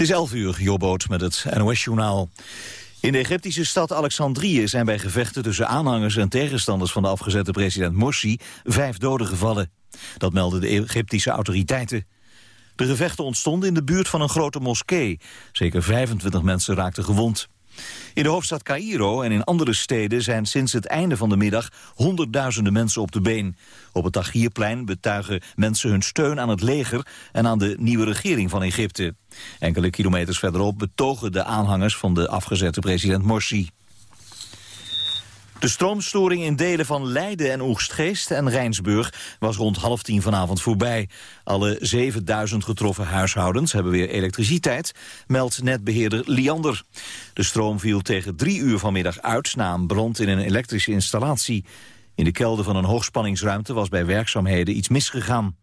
Het is 11 uur, Jobboot met het NOS-journaal. In de Egyptische stad Alexandrië zijn bij gevechten tussen aanhangers en tegenstanders van de afgezette president Morsi vijf doden gevallen. Dat melden de Egyptische autoriteiten. De gevechten ontstonden in de buurt van een grote moskee. Zeker 25 mensen raakten gewond. In de hoofdstad Cairo en in andere steden zijn sinds het einde van de middag honderdduizenden mensen op de been. Op het Tahrirplein betuigen mensen hun steun aan het leger en aan de nieuwe regering van Egypte. Enkele kilometers verderop betogen de aanhangers van de afgezette president Morsi. De stroomstoring in delen van Leiden en Oegstgeest en Rijnsburg was rond half tien vanavond voorbij. Alle 7000 getroffen huishoudens hebben weer elektriciteit, meldt netbeheerder Liander. De stroom viel tegen drie uur vanmiddag uit na een brand in een elektrische installatie. In de kelder van een hoogspanningsruimte was bij werkzaamheden iets misgegaan.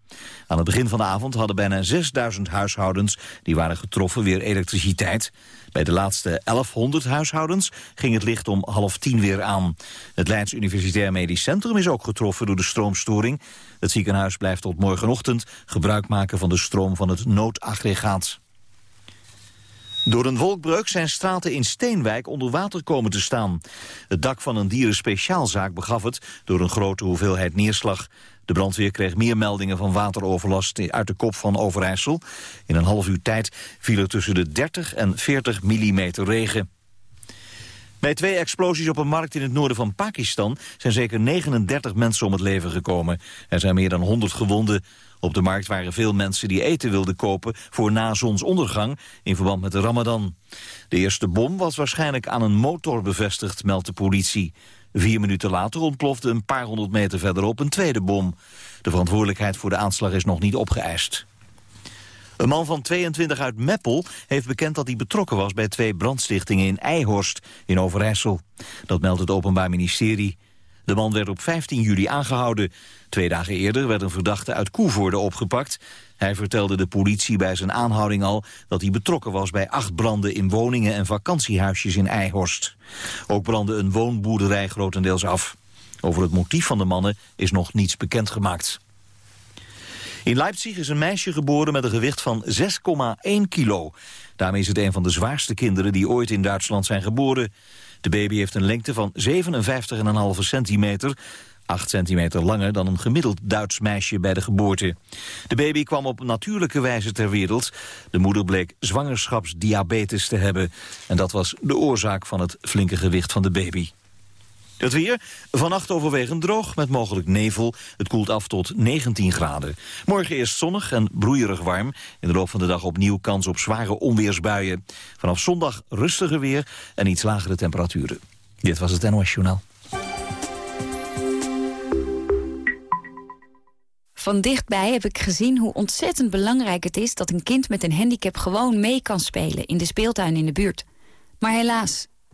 Aan het begin van de avond hadden bijna 6000 huishoudens die waren getroffen weer elektriciteit. Bij de laatste 1100 huishoudens ging het licht om half tien weer aan. Het Leids Universitair Medisch Centrum is ook getroffen door de stroomstoring. Het ziekenhuis blijft tot morgenochtend gebruik maken van de stroom van het noodaggregaat. Door een wolkbreuk zijn straten in Steenwijk onder water komen te staan. Het dak van een dierenspeciaalzaak begaf het door een grote hoeveelheid neerslag. De brandweer kreeg meer meldingen van wateroverlast uit de kop van Overijssel. In een half uur tijd viel er tussen de 30 en 40 millimeter regen. Bij twee explosies op een markt in het noorden van Pakistan... zijn zeker 39 mensen om het leven gekomen. Er zijn meer dan 100 gewonden. Op de markt waren veel mensen die eten wilden kopen... voor na zonsondergang in verband met de ramadan. De eerste bom was waarschijnlijk aan een motor bevestigd, meldt de politie. Vier minuten later ontplofte een paar honderd meter verderop een tweede bom. De verantwoordelijkheid voor de aanslag is nog niet opgeëist. Een man van 22 uit Meppel heeft bekend dat hij betrokken was... bij twee brandstichtingen in Eihorst in Overijssel. Dat meldt het Openbaar Ministerie. De man werd op 15 juli aangehouden. Twee dagen eerder werd een verdachte uit Koevoorde opgepakt. Hij vertelde de politie bij zijn aanhouding al dat hij betrokken was bij acht branden in woningen en vakantiehuisjes in Eihorst. Ook brandde een woonboerderij grotendeels af. Over het motief van de mannen is nog niets bekendgemaakt. In Leipzig is een meisje geboren met een gewicht van 6,1 kilo. Daarmee is het een van de zwaarste kinderen die ooit in Duitsland zijn geboren. De baby heeft een lengte van 57,5 centimeter 8 centimeter langer dan een gemiddeld Duits meisje bij de geboorte. De baby kwam op natuurlijke wijze ter wereld. De moeder bleek zwangerschapsdiabetes te hebben. En dat was de oorzaak van het flinke gewicht van de baby. Het weer, vannacht overwegend droog met mogelijk nevel. Het koelt af tot 19 graden. Morgen eerst zonnig en broeierig warm. In de loop van de dag opnieuw kans op zware onweersbuien. Vanaf zondag rustiger weer en iets lagere temperaturen. Dit was het NOS Journaal. Van dichtbij heb ik gezien hoe ontzettend belangrijk het is... dat een kind met een handicap gewoon mee kan spelen in de speeltuin in de buurt. Maar helaas,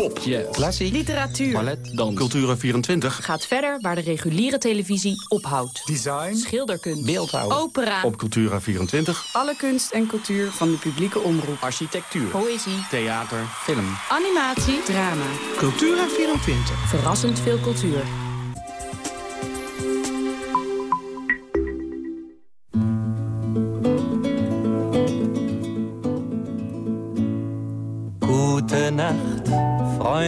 pop, klassiek, literatuur, ballet, dan Cultura24 gaat verder waar de reguliere televisie ophoudt. Design, schilderkunst, beeldhouw, opera. Op Cultura24 alle kunst en cultuur van de publieke omroep. Architectuur, poëzie, theater, film, animatie, drama. Cultura24. Verrassend veel cultuur.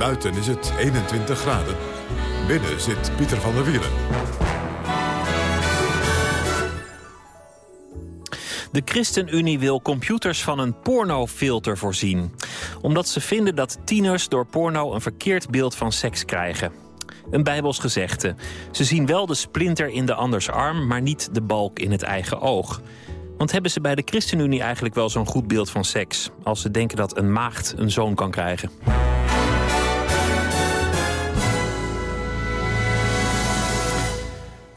Buiten is het 21 graden. Binnen zit Pieter van der Wielen. De ChristenUnie wil computers van een pornofilter voorzien. Omdat ze vinden dat tieners door porno een verkeerd beeld van seks krijgen. Een bijbels gezegde. Ze zien wel de splinter in de anders arm, maar niet de balk in het eigen oog. Want hebben ze bij de ChristenUnie eigenlijk wel zo'n goed beeld van seks... als ze denken dat een maagd een zoon kan krijgen?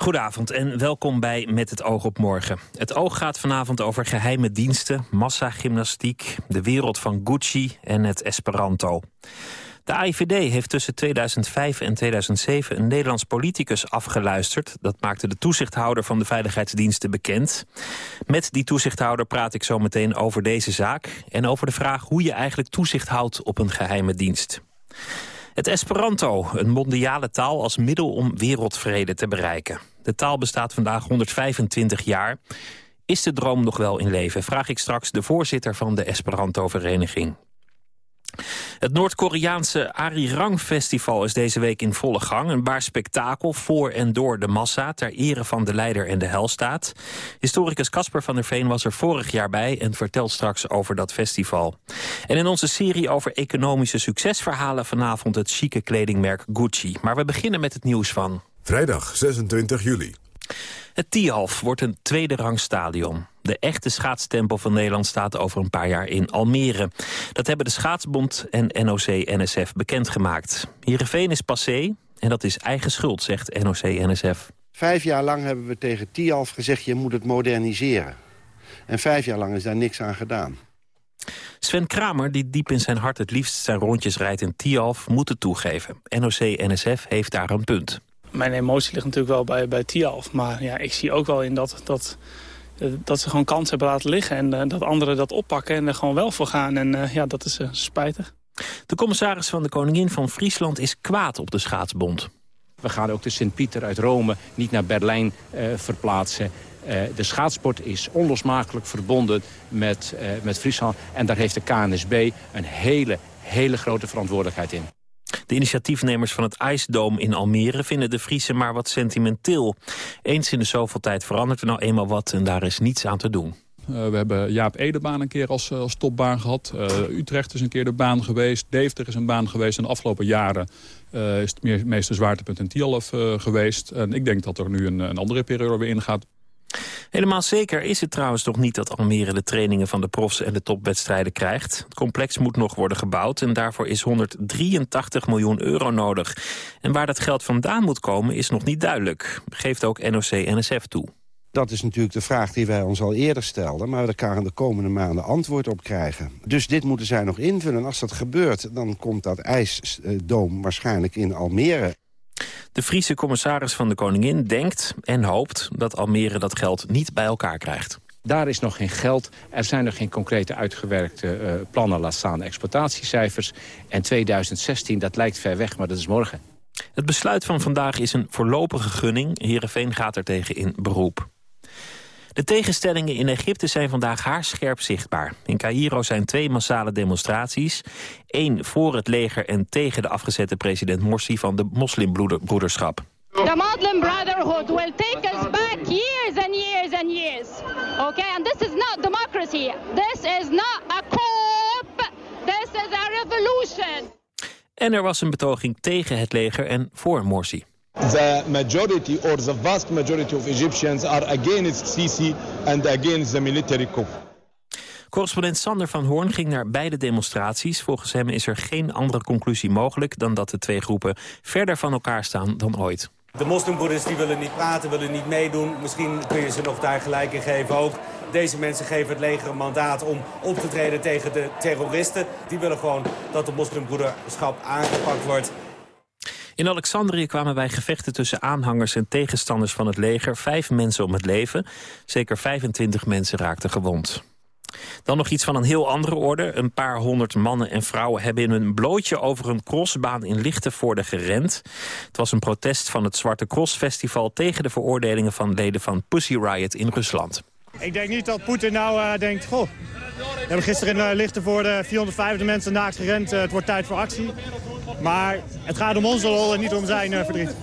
Goedenavond en welkom bij Met het oog op morgen. Het oog gaat vanavond over geheime diensten, massagymnastiek... de wereld van Gucci en het Esperanto. De AIVD heeft tussen 2005 en 2007 een Nederlands politicus afgeluisterd. Dat maakte de toezichthouder van de veiligheidsdiensten bekend. Met die toezichthouder praat ik zo meteen over deze zaak... en over de vraag hoe je eigenlijk toezicht houdt op een geheime dienst. Het Esperanto, een mondiale taal als middel om wereldvrede te bereiken. De taal bestaat vandaag 125 jaar. Is de droom nog wel in leven? Vraag ik straks de voorzitter van de Esperanto-vereniging. Het Noord-Koreaanse Arirang Festival is deze week in volle gang. Een baar spektakel voor en door de massa... ter ere van de leider en de helstaat. Historicus Casper van der Veen was er vorig jaar bij... en vertelt straks over dat festival. En in onze serie over economische succesverhalen... vanavond het chique kledingmerk Gucci. Maar we beginnen met het nieuws van... Vrijdag 26 juli. Het Tialf wordt een tweede rang stadion. De echte schaatstempel van Nederland staat over een paar jaar in Almere. Dat hebben de Schaatsbond en NOC-NSF bekendgemaakt. Heerenveen is passé en dat is eigen schuld, zegt NOC-NSF. Vijf jaar lang hebben we tegen Tialf gezegd... je moet het moderniseren. En vijf jaar lang is daar niks aan gedaan. Sven Kramer, die diep in zijn hart het liefst zijn rondjes rijdt in Tialf... moet het toegeven. NOC-NSF heeft daar een punt. Mijn emotie ligt natuurlijk wel bij, bij Tialf. Maar ja, ik zie ook wel in dat... dat dat ze gewoon kans hebben laten liggen. En uh, dat anderen dat oppakken en er gewoon wel voor gaan. En uh, ja, dat is uh, spijtig. De commissaris van de Koningin van Friesland is kwaad op de schaatsbond. We gaan ook de Sint-Pieter uit Rome niet naar Berlijn verplaatsen. de schaatsport is onlosmakelijk verbonden met, met Friesland. En daar heeft de KNSB een hele, hele grote verantwoordelijkheid in. De initiatiefnemers van het IJsdoom in Almere vinden de Friese maar wat sentimenteel. Eens in de zoveel tijd verandert er nou eenmaal wat en daar is niets aan te doen. Uh, we hebben Jaap Edebaan een keer als, als topbaan gehad. Uh, Utrecht is een keer de baan geweest. Deventer is een baan geweest. En de afgelopen jaren is het meeste zwaartepunt in Tialf geweest. En ik denk dat er nu een, een andere periode weer ingaat. Helemaal zeker is het trouwens nog niet dat Almere de trainingen van de profs en de topwedstrijden krijgt. Het complex moet nog worden gebouwd en daarvoor is 183 miljoen euro nodig. En waar dat geld vandaan moet komen is nog niet duidelijk, geeft ook NOC-NSF toe. Dat is natuurlijk de vraag die wij ons al eerder stelden... maar we daar de komende maanden antwoord op krijgen. Dus dit moeten zij nog invullen. En als dat gebeurt, dan komt dat ijsdoom waarschijnlijk in Almere. De Friese commissaris van de Koningin denkt en hoopt dat Almere dat geld niet bij elkaar krijgt. Daar is nog geen geld. Er zijn nog geen concrete uitgewerkte uh, plannen, laat staan exploitatiecijfers. En 2016, dat lijkt ver weg, maar dat is morgen. Het besluit van vandaag is een voorlopige gunning. Heerenveen gaat er tegen in beroep. De tegenstellingen in Egypte zijn vandaag haarscherp zichtbaar. In Cairo zijn twee massale demonstraties. Eén voor het leger en tegen de afgezette president Morsi van de moslimbroederschap. The Muslim Brotherhood will take us back years and years and years. Okay, and this is not democracy. This is not a coup. This is a revolution. En er was een betoging tegen het leger en voor Morsi. The majority or the vast majority of Egyptians are against Sisi and against the military coup. Correspondent Sander van Hoorn ging naar beide demonstraties. Volgens hem is er geen andere conclusie mogelijk... dan dat de twee groepen verder van elkaar staan dan ooit. De moslimbroeders die willen niet praten, willen niet meedoen. Misschien kun je ze nog daar gelijk in geven ook. Deze mensen geven het leger een mandaat om op te treden tegen de terroristen. Die willen gewoon dat de moslimbroederschap aangepakt wordt. In Alexandrië kwamen bij gevechten tussen aanhangers en tegenstanders van het leger vijf mensen om het leven. Zeker 25 mensen raakten gewond. Dan nog iets van een heel andere orde. Een paar honderd mannen en vrouwen hebben in een blootje over een crossbaan in Lichtenvoorde gerend. Het was een protest van het Zwarte Cross Festival tegen de veroordelingen van leden van Pussy Riot in Rusland. Ik denk niet dat Poetin nou uh, denkt, goh, we hebben gisteren in uh, Lichtenvoorde 450 mensen naakt gerend, uh, het wordt tijd voor actie. Maar het gaat om onze rol en niet om zijn uh, verdriet.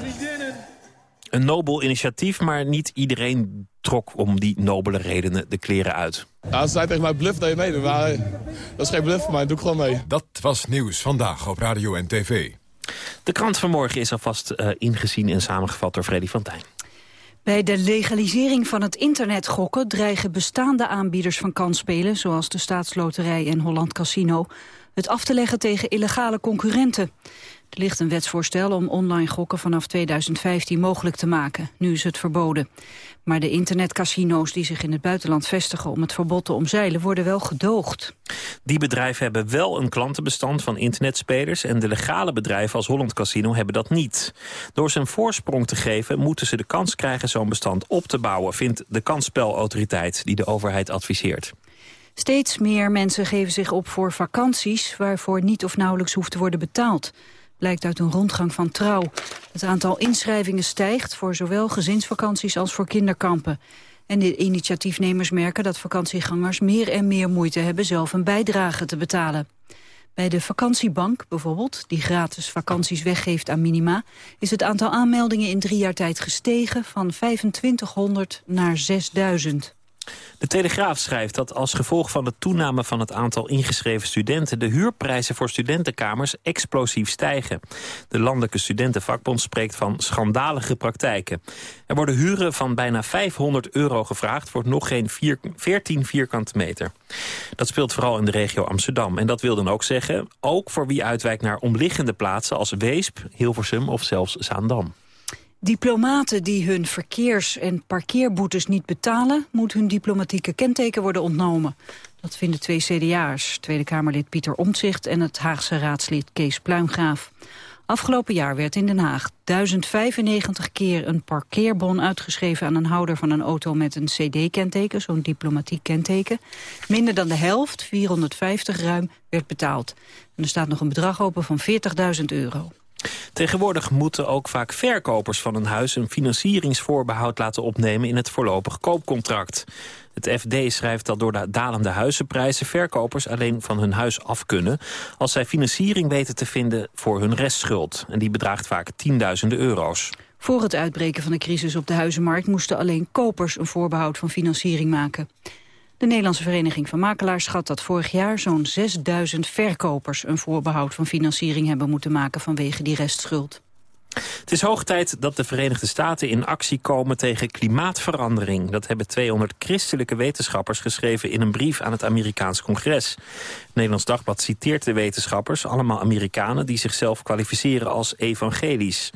Een nobel initiatief, maar niet iedereen trok om die nobele redenen de kleren uit. Ja, ze zei tegen mij, bluff dat je meedoet. Maar dat is geen bluff voor mij, doe ik gewoon mee. Dat was nieuws vandaag op radio en tv. De krant vanmorgen is alvast uh, ingezien en samengevat door Freddy van Tijn. Bij de legalisering van het internetgokken dreigen bestaande aanbieders van kansspelen, zoals de Staatsloterij en Holland Casino, het af te leggen tegen illegale concurrenten. Er ligt een wetsvoorstel om online gokken vanaf 2015 mogelijk te maken. Nu is het verboden. Maar de internetcasino's die zich in het buitenland vestigen om het verbod te omzeilen worden wel gedoogd. Die bedrijven hebben wel een klantenbestand van internetspelers... en de legale bedrijven als Holland Casino hebben dat niet. Door ze een voorsprong te geven moeten ze de kans krijgen zo'n bestand op te bouwen... vindt de kansspelautoriteit die de overheid adviseert. Steeds meer mensen geven zich op voor vakanties... waarvoor niet of nauwelijks hoeft te worden betaald blijkt uit een rondgang van Trouw. Het aantal inschrijvingen stijgt voor zowel gezinsvakanties als voor kinderkampen. En de initiatiefnemers merken dat vakantiegangers meer en meer moeite hebben zelf een bijdrage te betalen. Bij de vakantiebank bijvoorbeeld, die gratis vakanties weggeeft aan minima... is het aantal aanmeldingen in drie jaar tijd gestegen van 2500 naar 6000. De Telegraaf schrijft dat als gevolg van de toename van het aantal ingeschreven studenten... de huurprijzen voor studentenkamers explosief stijgen. De Landelijke Studentenvakbond spreekt van schandalige praktijken. Er worden huren van bijna 500 euro gevraagd voor nog geen 14 vierkante meter. Dat speelt vooral in de regio Amsterdam. En dat wil dan ook zeggen, ook voor wie uitwijkt naar omliggende plaatsen... als Weesp, Hilversum of zelfs Zaandam. Diplomaten die hun verkeers- en parkeerboetes niet betalen... moet hun diplomatieke kenteken worden ontnomen. Dat vinden twee CDA's, Tweede Kamerlid Pieter Omtzigt... en het Haagse raadslid Kees Pluimgraaf. Afgelopen jaar werd in Den Haag 1095 keer een parkeerbon uitgeschreven... aan een houder van een auto met een CD-kenteken, zo'n diplomatiek kenteken. Minder dan de helft, 450 ruim, werd betaald. Er staat nog een bedrag open van 40.000 euro. Tegenwoordig moeten ook vaak verkopers van een huis... een financieringsvoorbehoud laten opnemen in het voorlopig koopcontract. Het FD schrijft dat door de dalende huizenprijzen... verkopers alleen van hun huis af kunnen... als zij financiering weten te vinden voor hun restschuld. En die bedraagt vaak tienduizenden euro's. Voor het uitbreken van de crisis op de huizenmarkt... moesten alleen kopers een voorbehoud van financiering maken. De Nederlandse Vereniging van Makelaars schat dat vorig jaar zo'n 6000 verkopers een voorbehoud van financiering hebben moeten maken vanwege die restschuld. Het is hoog tijd dat de Verenigde Staten in actie komen tegen klimaatverandering. Dat hebben 200 christelijke wetenschappers geschreven in een brief aan het Amerikaans congres. Nederlands Dagblad citeert de wetenschappers, allemaal Amerikanen... die zichzelf kwalificeren als evangelisch.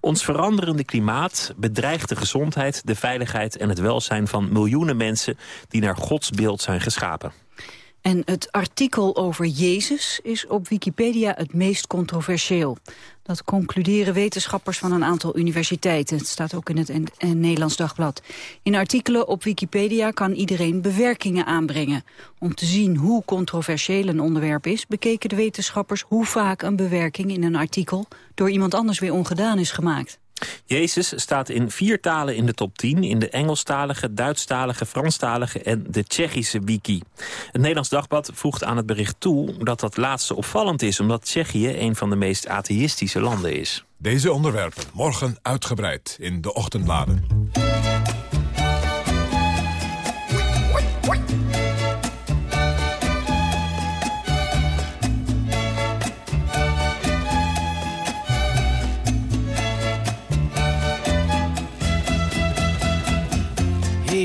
Ons veranderende klimaat bedreigt de gezondheid, de veiligheid en het welzijn van miljoenen mensen die naar Gods beeld zijn geschapen. En het artikel over Jezus is op Wikipedia het meest controversieel. Dat concluderen wetenschappers van een aantal universiteiten. Het staat ook in het Nederlands Dagblad. In artikelen op Wikipedia kan iedereen bewerkingen aanbrengen. Om te zien hoe controversieel een onderwerp is... bekeken de wetenschappers hoe vaak een bewerking in een artikel... door iemand anders weer ongedaan is gemaakt. Jezus staat in vier talen in de top 10. In de Engelstalige, Duitsstalige, Franstalige en de Tsjechische wiki. Het Nederlands Dagblad voegt aan het bericht toe dat dat laatste opvallend is... omdat Tsjechië een van de meest atheïstische landen is. Deze onderwerpen morgen uitgebreid in de ochtendbladen.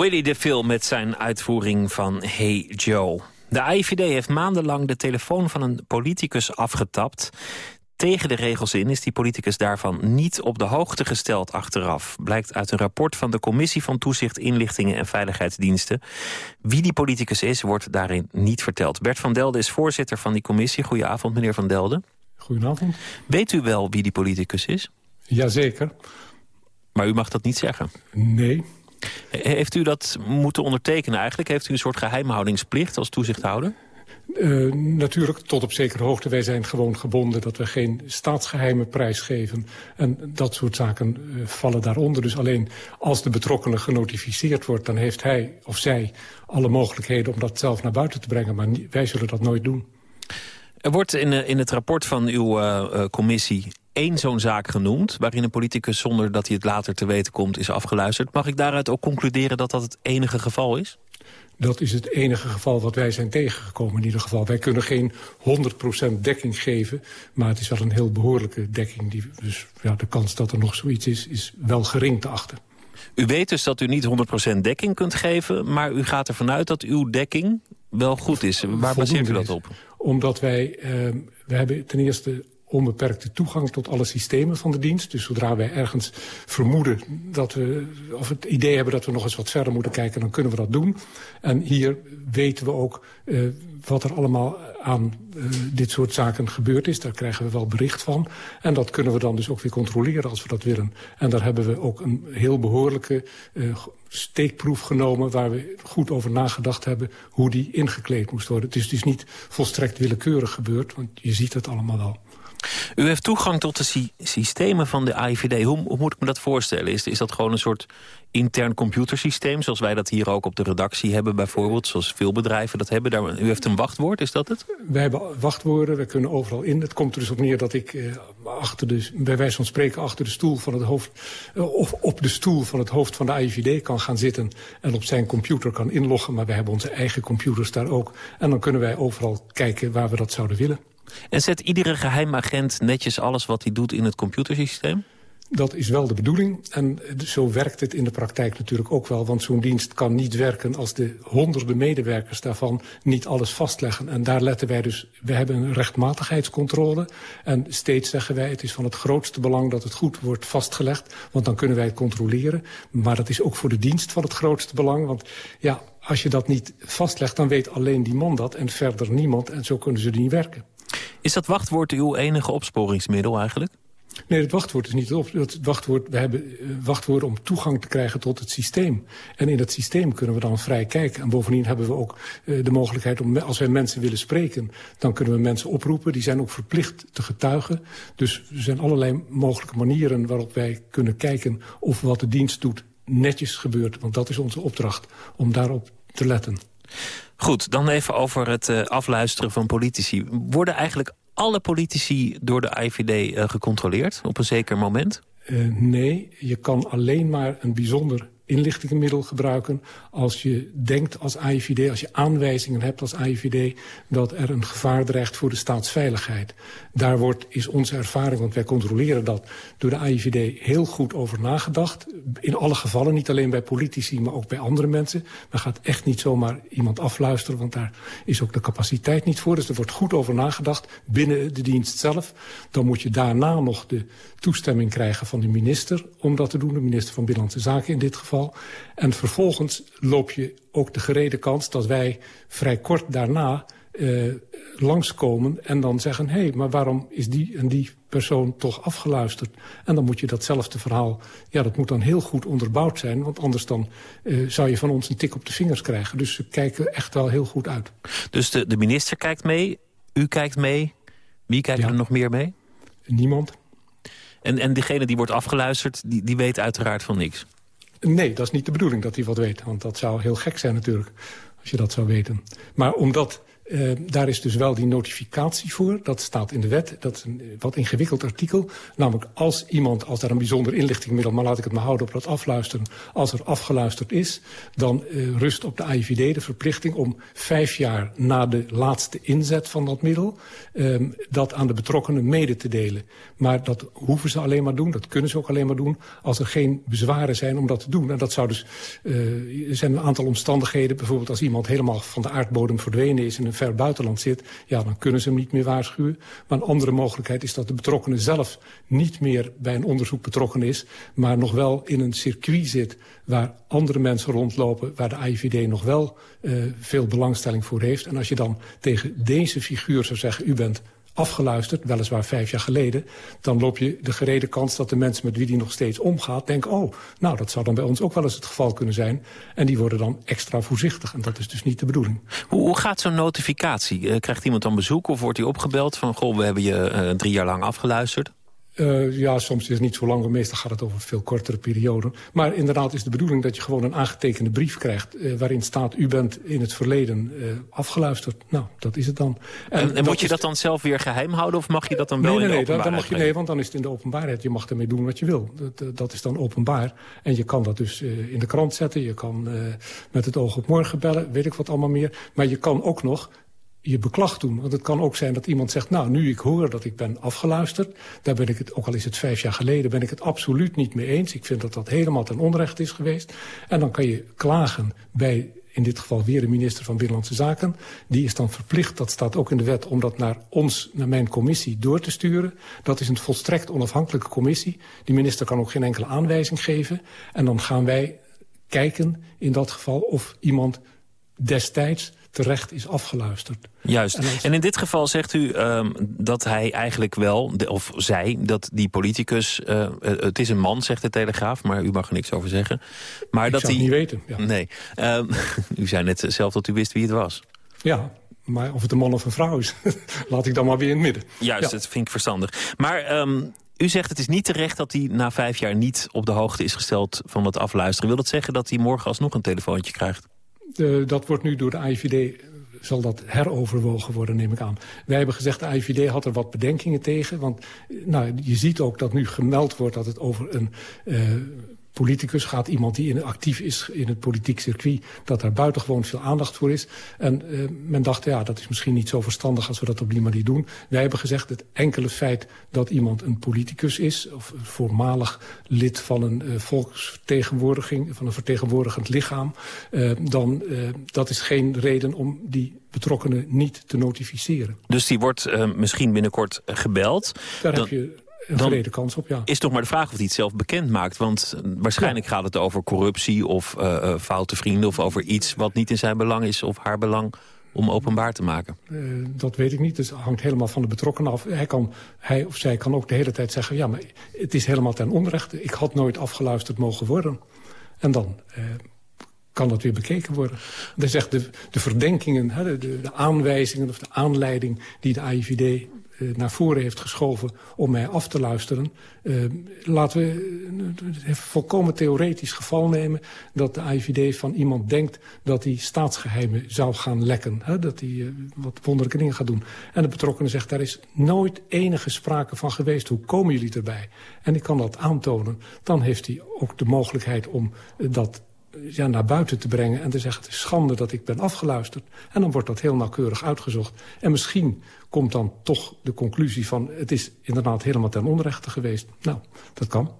Willy de Phil met zijn uitvoering van Hey Joe. De AIVD heeft maandenlang de telefoon van een politicus afgetapt. Tegen de regels in is die politicus daarvan niet op de hoogte gesteld achteraf. Blijkt uit een rapport van de Commissie van Toezicht Inlichtingen en Veiligheidsdiensten. Wie die politicus is, wordt daarin niet verteld. Bert van Delden is voorzitter van die commissie. Goedenavond, meneer van Delden. Goedenavond. Weet u wel wie die politicus is? Jazeker. Maar u mag dat niet zeggen? Nee. Heeft u dat moeten ondertekenen eigenlijk? Heeft u een soort geheimhoudingsplicht als toezichthouder? Uh, natuurlijk tot op zekere hoogte. Wij zijn gewoon gebonden dat we geen staatsgeheimen prijsgeven. En dat soort zaken uh, vallen daaronder. Dus alleen als de betrokkenen genotificeerd wordt... dan heeft hij of zij alle mogelijkheden om dat zelf naar buiten te brengen. Maar wij zullen dat nooit doen. Er wordt in, in het rapport van uw uh, commissie één zo'n zaak genoemd... waarin een politicus zonder dat hij het later te weten komt is afgeluisterd. Mag ik daaruit ook concluderen dat dat het enige geval is? Dat is het enige geval wat wij zijn tegengekomen in ieder geval. Wij kunnen geen 100% dekking geven, maar het is wel een heel behoorlijke dekking. Die, dus ja, de kans dat er nog zoiets is, is wel gering te achten. U weet dus dat u niet 100% dekking kunt geven... maar u gaat ervan uit dat uw dekking wel goed is. Waar baseert u dat op? Omdat wij, uh, we hebben ten eerste onbeperkte toegang tot alle systemen van de dienst. Dus zodra wij ergens vermoeden dat we, of het idee hebben dat we nog eens wat verder moeten kijken, dan kunnen we dat doen. En hier weten we ook uh, wat er allemaal aan uh, dit soort zaken gebeurd is. Daar krijgen we wel bericht van. En dat kunnen we dan dus ook weer controleren als we dat willen. En daar hebben we ook een heel behoorlijke uh, steekproef genomen... waar we goed over nagedacht hebben hoe die ingekleed moest worden. Het is dus niet volstrekt willekeurig gebeurd, want je ziet het allemaal wel. U heeft toegang tot de sy systemen van de AIVD. Hoe, moet ik me dat voorstellen? Is, is dat gewoon een soort intern computersysteem... zoals wij dat hier ook op de redactie hebben bijvoorbeeld... zoals veel bedrijven dat hebben? Daar, u heeft een wachtwoord, is dat het? Wij hebben wachtwoorden, we kunnen overal in. Het komt er dus op neer dat ik uh, achter de, bij wijze van spreken... achter de stoel van het hoofd, uh, of op de stoel van het hoofd van de AIVD kan gaan zitten... en op zijn computer kan inloggen. Maar wij hebben onze eigen computers daar ook. En dan kunnen wij overal kijken waar we dat zouden willen. En zet iedere geheimagent netjes alles wat hij doet in het computersysteem? Dat is wel de bedoeling. En zo werkt het in de praktijk natuurlijk ook wel. Want zo'n dienst kan niet werken als de honderden medewerkers daarvan niet alles vastleggen. En daar letten wij dus... We hebben een rechtmatigheidscontrole. En steeds zeggen wij, het is van het grootste belang dat het goed wordt vastgelegd. Want dan kunnen wij het controleren. Maar dat is ook voor de dienst van het grootste belang. Want ja, als je dat niet vastlegt, dan weet alleen die man dat en verder niemand. En zo kunnen ze niet werken. Is dat wachtwoord uw enige opsporingsmiddel eigenlijk? Nee, het wachtwoord is niet op. Het wachtwoord, we hebben eh, wachtwoorden om toegang te krijgen tot het systeem. En in dat systeem kunnen we dan vrij kijken. En bovendien hebben we ook uh, de mogelijkheid om, als wij mensen willen spreken... dan kunnen we mensen oproepen. Die zijn ook verplicht te getuigen. Dus er zijn allerlei mogelijke manieren waarop wij kunnen kijken... of wat de dienst doet netjes gebeurt. Want dat is onze opdracht, om daarop te letten. Goed, dan even over het uh, afluisteren van politici. Worden eigenlijk alle politici door de IVD uh, gecontroleerd op een zeker moment? Uh, nee, je kan alleen maar een bijzonder inlichtingenmiddel gebruiken... als je denkt als AIVD, als je aanwijzingen hebt als AIVD... dat er een gevaar dreigt voor de staatsveiligheid. Daar wordt, is onze ervaring, want wij controleren dat... door de AIVD heel goed over nagedacht. In alle gevallen, niet alleen bij politici, maar ook bij andere mensen. Men gaat echt niet zomaar iemand afluisteren... want daar is ook de capaciteit niet voor. Dus er wordt goed over nagedacht binnen de dienst zelf. Dan moet je daarna nog de toestemming krijgen van de minister... om dat te doen, de minister van Binnenlandse Zaken in dit geval en vervolgens loop je ook de gerede kans dat wij vrij kort daarna uh, langskomen en dan zeggen... hé, hey, maar waarom is die en die persoon toch afgeluisterd? En dan moet je datzelfde verhaal... ja, dat moet dan heel goed onderbouwd zijn... want anders dan uh, zou je van ons een tik op de vingers krijgen. Dus ze kijken echt wel heel goed uit. Dus de, de minister kijkt mee, u kijkt mee. Wie kijkt ja. er nog meer mee? Niemand. En, en diegene die wordt afgeluisterd, die, die weet uiteraard van niks? Nee, dat is niet de bedoeling dat hij wat weet. Want dat zou heel gek zijn natuurlijk, als je dat zou weten. Maar omdat Uh, daar is dus wel die notificatie voor. Dat staat in de wet. Dat is een wat ingewikkeld artikel. Namelijk als iemand, als daar een bijzonder inlichtingmiddel... maar laat ik het maar houden op dat afluisteren... als er afgeluisterd is, dan uh, rust op de AIVD de verplichting... om vijf jaar na de laatste inzet van dat middel... Uh, dat aan de betrokkenen mede te delen. Maar dat hoeven ze alleen maar doen, dat kunnen ze ook alleen maar doen... als er geen bezwaren zijn om dat te doen. En dat zou dus... er zijn een aantal omstandigheden, bijvoorbeeld als iemand helemaal van de aardbodem verdwenen is... in een ver buitenland zit, ja, dan kunnen ze hem niet meer waarschuwen. Maar een andere mogelijkheid is dat de betrokkenen zelf niet meer bij een onderzoek betrokken is, maar nog wel in een circuit zit waar andere mensen rondlopen, waar de AIVD nog wel uh, veel belangstelling voor heeft. En als je dan tegen deze figuur zou zeggen, u bent afgeluisterd, weliswaar vijf jaar geleden... dan loop je de gerede kans dat de mensen met wie die nog steeds omgaat... denken, oh, nou, dat zou dan bij ons ook wel eens het geval kunnen zijn. En die worden dan extra voorzichtig. En dat is dus niet de bedoeling. Hoe, gaat zo'n notificatie? Uh, krijgt iemand dan bezoek of wordt hij opgebeld van... goh, we hebben je uh, drie jaar lang afgeluisterd? Uh, ja, soms is het niet zo lang, maar meestal gaat het over veel kortere perioden. Maar inderdaad is de bedoeling dat je gewoon een aangetekende brief krijgt... Uh, waarin staat, u bent in het verleden uh, afgeluisterd. Nou, dat is het dan. En, en, en moet je dat dan zelf weer geheim houden of mag je dat dan wel nee, nee, in de nee, dan mag je, nee, want dan is het in de openbaarheid. Je mag ermee doen wat je wil. Dat, dat is dan openbaar. En je kan dat dus in de krant zetten. Je kan met het oog op morgen bellen, weet ik wat allemaal meer. Maar je kan ook nog je beklag doen. Want het kan ook zijn dat iemand zegt... nou, nu ik hoor dat ik ben afgeluisterd... daar ben ik het, ook al is het vijf jaar geleden... ben ik het absoluut niet mee eens. Ik vind dat dat helemaal ten onrecht is geweest. En dan kan je klagen bij in dit geval weer de minister van Binnenlandse Zaken. Die is dan verplicht, dat staat ook in de wet... om dat naar ons, naar mijn commissie, door te sturen. Dat is een volstrekt onafhankelijke commissie. Die minister kan ook geen enkele aanwijzing geven. En dan gaan wij kijken in dat geval of iemand destijds terecht is afgeluisterd. Juist. En, en in dit geval zegt u um, dat hij eigenlijk wel, of zij, dat die politicus... Uh, het is een man, zegt de Telegraaf, maar u mag er niks over zeggen. Maar Ik dat zou het niet weten. Ja. Nee. Um, u zei net zelf dat u wist wie het was. Ja, maar of het een man of een vrouw is, laat ik dan maar weer in het midden. Juist, ja. dat vind ik verstandig. Maar um, u zegt het is niet terecht dat hij na vijf jaar niet op de hoogte is gesteld van het afluisteren. Wil dat zeggen dat hij morgen alsnog een telefoontje krijgt? Uh, dat wordt nu door de AIVD zal dat heroverwogen worden, neem ik aan. Wij hebben gezegd, de IVD had er wat bedenkingen tegen. Want nou, je ziet ook dat nu gemeld wordt dat het over een uh, politicus gaat, iemand die in, actief is in het politiek circuit... dat daar buitengewoon veel aandacht voor is. En uh, men dacht, ja, dat is misschien niet zo verstandig als we dat op die manier doen. Wij hebben gezegd, het enkele feit dat iemand een politicus is... of een voormalig lid van een uh, volksvertegenwoordiging... van een vertegenwoordigend lichaam... Uh, dan dat is geen reden om die betrokkenen niet te notificeren. Dus die wordt misschien binnenkort gebeld? Daar dan... heb je een dan kans op, ja. is toch maar de vraag of hij het zelf bekend maakt. Want waarschijnlijk gaat het over corruptie of uh, foute vrienden... of over iets wat niet in zijn belang is of haar belang om openbaar te maken? Uh, dat weet ik niet. Het hangt helemaal van de betrokkenen af. Hij, kan, hij of zij kan ook de hele tijd zeggen... ja, maar het is helemaal ten onrechte. Ik had nooit afgeluisterd mogen worden. En dan uh, kan dat weer bekeken worden. Dat is echt de, de verdenkingen, hè, de, de aanwijzingen of de aanleiding... die de AIVD eh, naar voren heeft geschoven om mij af te luisteren. Uh, laten we een volkomen theoretisch geval nemen... dat de IVD van iemand denkt dat hij staatsgeheimen zou gaan lekken. Hè? Dat hij wat wonderlijke dingen gaat doen. En de betrokkenen zegt, daar is nooit enige sprake van geweest. Hoe komen jullie erbij? En ik kan dat aantonen. Dan heeft hij ook de mogelijkheid om dat ja, naar buiten te brengen en te zeggen... het is schande dat ik ben afgeluisterd. En dan wordt dat heel nauwkeurig uitgezocht. En misschien komt dan toch de conclusie van... het is inderdaad helemaal ten onrechte geweest. Nou, dat kan.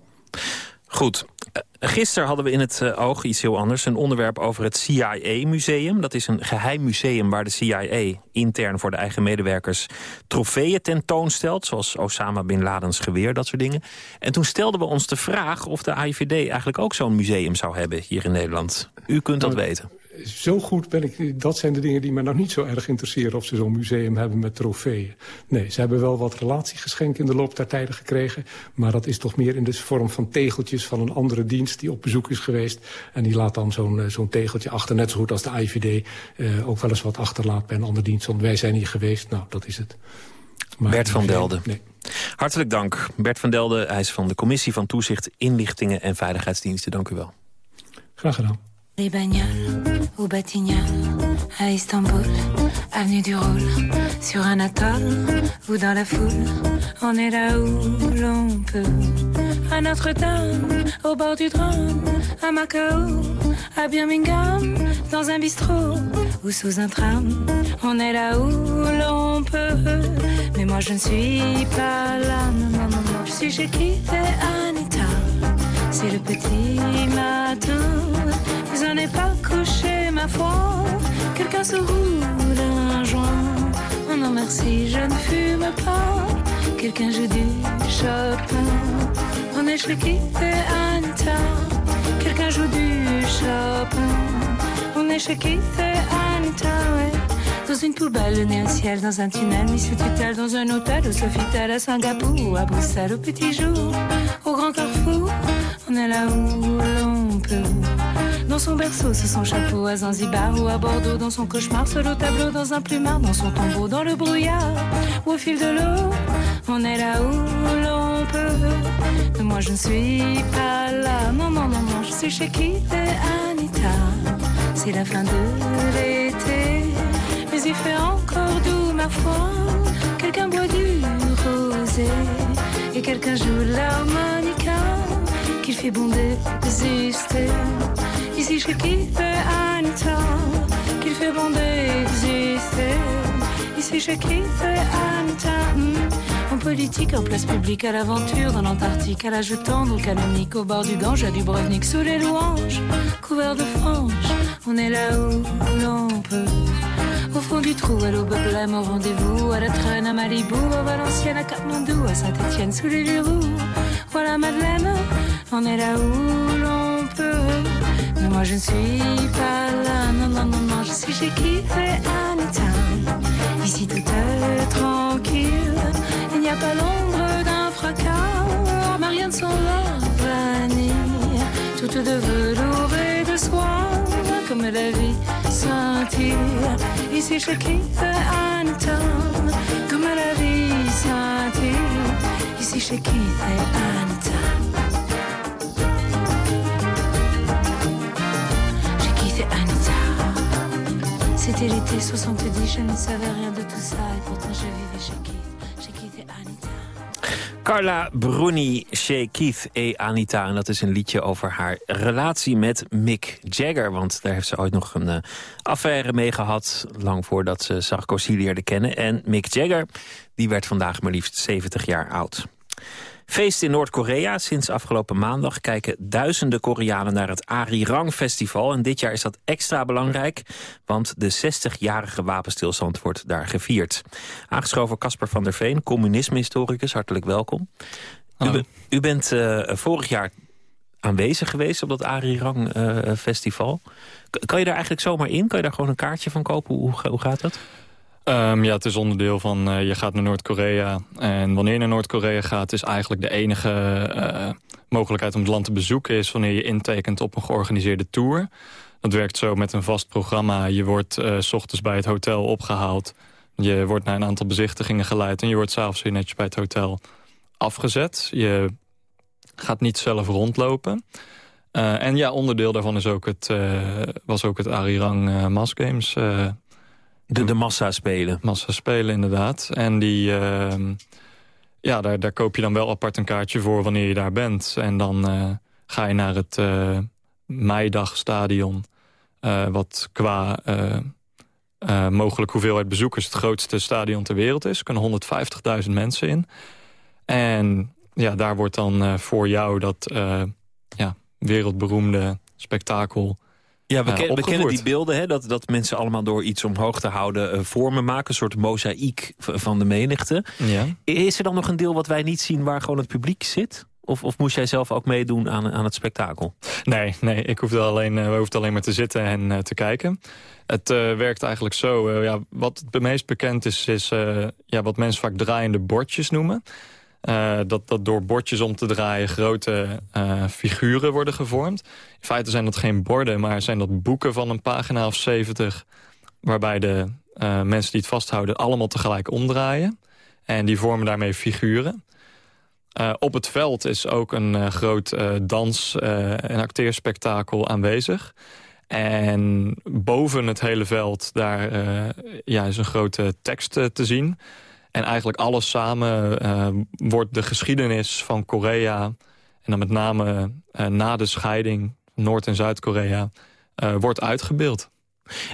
Goed. Uh, gisteren hadden we in het uh, oog iets heel anders. Een onderwerp over het CIA-museum. Dat is een geheim museum waar de CIA intern voor de eigen medewerkers... trofeeën tentoonstelt, zoals Osama Bin Ladens geweer, dat soort dingen. En toen stelden we ons de vraag of de AIVD eigenlijk ook zo'n museum zou hebben hier in Nederland. U kunt dat nou, weten zo goed ben ik... Dat zijn de dingen die me nog niet zo erg interesseren... of ze zo'n museum hebben met trofeeën. Nee, ze hebben wel wat relatiegeschenken in de loop der tijden gekregen... maar dat is toch meer in de vorm van tegeltjes van een andere dienst... die op bezoek is geweest. En die laat dan zo'n eh, zo'n tegeltje achter. Net zo goed als de IVD uh, ook wel eens wat achterlaat bij een andere dienst. Want wij zijn hier geweest, nou, dat is het. Maar Bert van Delden. Nee. Hartelijk dank. Bert van Delden, hij is van de Commissie van Toezicht, Inlichtingen en Veiligheidsdiensten. Dank u wel. Graag gedaan. Les bagnoles au Batignolles, à Istanbul, avenue du Roule, sur un atoll ou dans la foule, on est là où l'on peut. À Notre-Dame, au bord du drame, à Macao, à Birmingham, dans un bistrot ou sous un tram, on est là où l'on peut. Mais moi je ne suis pas là, non, non, non, non. je suis chez qui Anita, c'est le petit matin vous en ai pas couché, ma foi. Quelqu'un se roule un joint. Oh non, merci, je ne fume pas. Quelqu'un joue du Chopin. On est chez qui Anita? Quelqu'un joue du Chopin. On est chez qui Anita, ouais. Dans une poubelle, le nez au ciel, dans un tunnel, mis sous tutelle, dans un hôtel, au Sofitel, à Singapour, ou à Bruxelles, au petit jour, au grand carrefour, on est là où l'on peut. Dans son berceau, sous son chapeau, à Zanzibar ou à Bordeaux, dans son cauchemar, seul au tableau, dans un plumard, dans son tombeau, dans le brouillard, ou au fil de l'eau, on est là où l'on peut. Mais moi je ne suis pas là, non, non, non, non, je suis chez qui Anita. C'est la fin de l'été, mais il fait encore doux, ma foi. Quelqu'un boit du rosé et quelqu'un joue l'harmonica qu'il fait bon d'exister. Ici je kiffe Anita, qu'il fait bon d'exister. Ici je kiffe Anita? En politique, en place publique, à l'aventure, dans l'Antarctique, à la jetande, au canonique, au bord du Gange, à Dubrovnik, sous les louanges, couvert de franges, on est là où l'on peut. Au fond du trou, à l'aube blême, au rendez-vous, à la traîne, à Malibu, à Valenciennes, à Katmandou, à Saint-Etienne, sous les verrous. Voilà Madeleine, on est là où l'on moi je ne suis pas là, non, non, non, non, je suis chez fait Anita. Ici tout est tranquille, il n'y a pas l'ombre d'un fracas, mais rien de son vanille, toute de velours et de soie, comme la vie scintille. Ici chez fait Anita, comme la vie scintille. Ici chez qui fait C'était l'été 70, je ne savais rien de tout ça et pourtant je vivais chez quitté Anita. Carla Bruni, Keith e Anita. En dat is een liedje over haar relatie met Mick Jagger. Want daar heeft ze ooit nog een uh, affaire mee gehad. Lang voordat ze Sarkozy leerde kennen. En Mick Jagger, die werd vandaag maar liefst 70 jaar oud. Feest in Noord-Korea. Sinds afgelopen maandag kijken duizenden Koreanen naar het Arirang Festival. En dit jaar is dat extra belangrijk, want de 60-jarige wapenstilstand wordt daar gevierd. Aangeschoven Casper van der Veen, communisme-historicus. Hartelijk welkom. U, u, bent uh, vorig jaar aanwezig geweest op dat Arirang uh, Festival. kan je daar eigenlijk zomaar in? Kan je daar gewoon een kaartje van kopen? Hoe, hoe gaat dat? Um, ja, het is onderdeel van uh, je gaat naar Noord-Korea. En wanneer je naar Noord-Korea gaat... is eigenlijk de enige uh, mogelijkheid om het land te bezoeken... is wanneer je intekent op een georganiseerde tour. Dat werkt zo met een vast programma. Je wordt uh, s ochtends bij het hotel opgehaald. Je wordt naar een aantal bezichtigingen geleid... en je wordt s'avonds weer netjes bij het hotel afgezet. Je gaat niet zelf rondlopen. en ja, onderdeel daarvan is ook het, was ook het Arirang Mass Games... De, de massa spelen. Massa spelen, inderdaad. En die, uh, ja, daar, daar koop je dan wel apart een kaartje voor wanneer je daar bent. En dan uh, ga je naar het uh, Meidagstadion. Uh, wat qua mogelijk hoeveelheid bezoekers het grootste stadion ter wereld is. Er kunnen 150.000 mensen in. En ja, daar wordt dan voor jou dat ja, wereldberoemde spektakel ja, we, ken, we kennen die beelden, hè, dat, dat mensen allemaal door iets omhoog te houden uh, vormen maken. Een soort mozaïek van de menigte. Ja. Is er dan nog een deel wat wij niet zien waar gewoon het publiek zit? Of, of moest jij zelf ook meedoen aan, aan het spektakel? Nee, nee ik hoefde alleen, uh, we hoefden alleen maar te zitten en uh, te kijken. Het uh, werkt eigenlijk zo. ja, wat het meest bekend is, is ja, wat mensen vaak draaiende bordjes noemen. Uh, dat, dat door bordjes om te draaien grote uh, figuren worden gevormd. In feite zijn dat geen borden, maar zijn dat boeken van een pagina of 70... waarbij de uh, mensen die het vasthouden allemaal tegelijk omdraaien. En die vormen daarmee figuren. op het veld is ook een groot dans- en acteerspektakel aanwezig. En boven het hele veld daar ja, is een grote tekst te zien... En eigenlijk alles samen uh, wordt de geschiedenis van Korea... en dan met name uh, na de scheiding Noord- en Zuid-Korea... Uh, wordt uitgebeeld.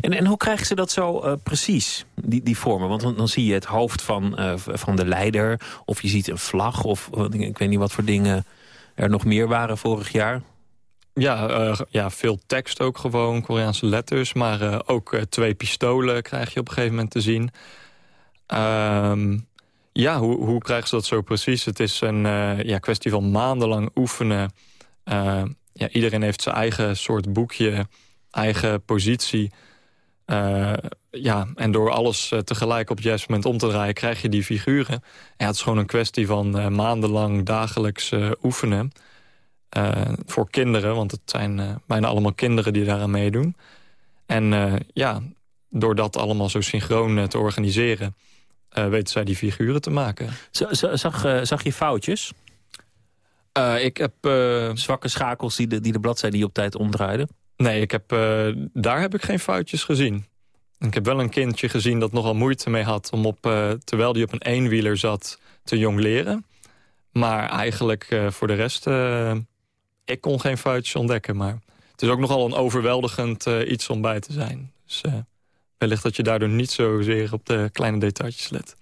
En, en hoe krijgen ze dat zo precies, die, die vormen? Want dan, dan, zie je het hoofd van, van de leider... of je ziet een vlag, of ik weet niet wat voor dingen er nog meer waren vorig jaar. Ja, ja veel tekst ook gewoon, Koreaanse letters. Maar ook twee pistolen krijg je op een gegeven moment te zien... Um, ja, hoe, hoe krijgen ze dat zo precies? Het is een uh, ja, kwestie van maandenlang oefenen. Uh, ja, iedereen heeft zijn eigen soort boekje, eigen positie. Uh, ja, en door alles tegelijk op het juiste moment om te draaien... krijg je die figuren. Ja, het is gewoon een kwestie van maandenlang dagelijks oefenen. voor kinderen, want het zijn bijna allemaal kinderen die daaraan meedoen. En ja, door dat allemaal zo synchroon te organiseren uh, weten zij die figuren te maken. zag, uh, zag je foutjes? Uh, ik heb... Zwakke schakels die de, die de bladzijde die op tijd omdraaiden? Nee, ik heb, daar heb ik geen foutjes gezien. Ik heb wel een kindje gezien dat nogal moeite mee had... om op, terwijl hij op een eenwieler zat te jong leren. Maar eigenlijk voor de rest... ik kon geen foutjes ontdekken. Maar het is ook nogal een overweldigend iets om bij te zijn. Dus wellicht dat je daardoor niet zozeer op de kleine detailjes let.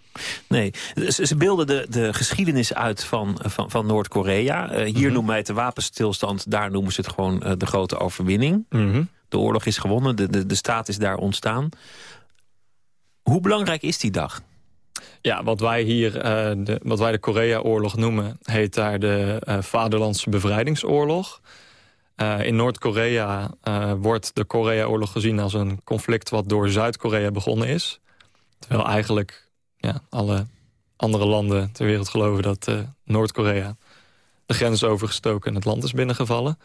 Nee, ze beelden de, de geschiedenis uit van, van, van Noord-Korea. Uh, hier mm -hmm. noemen wij het de wapenstilstand, daar noemen ze het gewoon uh, de grote overwinning. Mm -hmm. De oorlog is gewonnen, de, de, de staat is daar ontstaan. Hoe belangrijk is die dag? Ja, wat wij hier, uh, de, wat wij de Korea-oorlog noemen, heet daar de Vaderlandse Bevrijdingsoorlog. Uh, in Noord-Korea uh, wordt de Korea-oorlog gezien als een conflict... wat door Zuid-Korea begonnen is. Terwijl eigenlijk ja, alle andere landen ter wereld geloven... dat uh, Noord-Korea de grens overgestoken en het land is binnengevallen.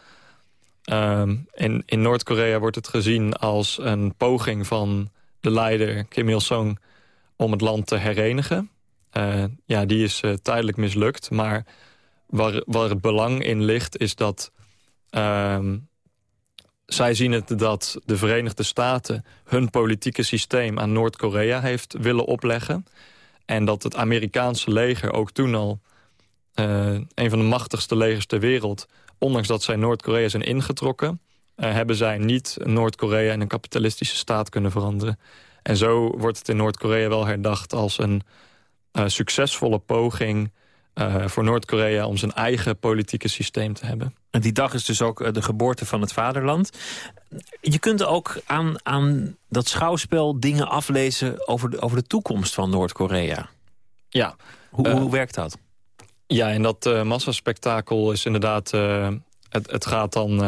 in in Noord-Korea wordt het gezien als een poging van de leider Kim Il-sung... om het land te herenigen. ja, die is tijdelijk mislukt, maar waar, waar het belang in ligt... is dat Uh, zij zien het dat de Verenigde Staten hun politieke systeem aan Noord-Korea heeft willen opleggen. En dat het Amerikaanse leger ook toen al een van de machtigste legers ter wereld... ondanks dat zij Noord-Korea zijn ingetrokken... hebben zij niet Noord-Korea in een kapitalistische staat kunnen veranderen. En zo wordt het in Noord-Korea wel herdacht als een succesvolle poging uh, voor Noord-Korea om zijn eigen politieke systeem te hebben. En die dag is dus ook eh, de geboorte van het vaderland. Je kunt ook aan, aan dat schouwspel dingen aflezen over de, over de toekomst van Noord-Korea. Ja. Hoe, uh, hoe werkt dat? Ja, en dat uh, massaspectakel is inderdaad... het, het gaat dan...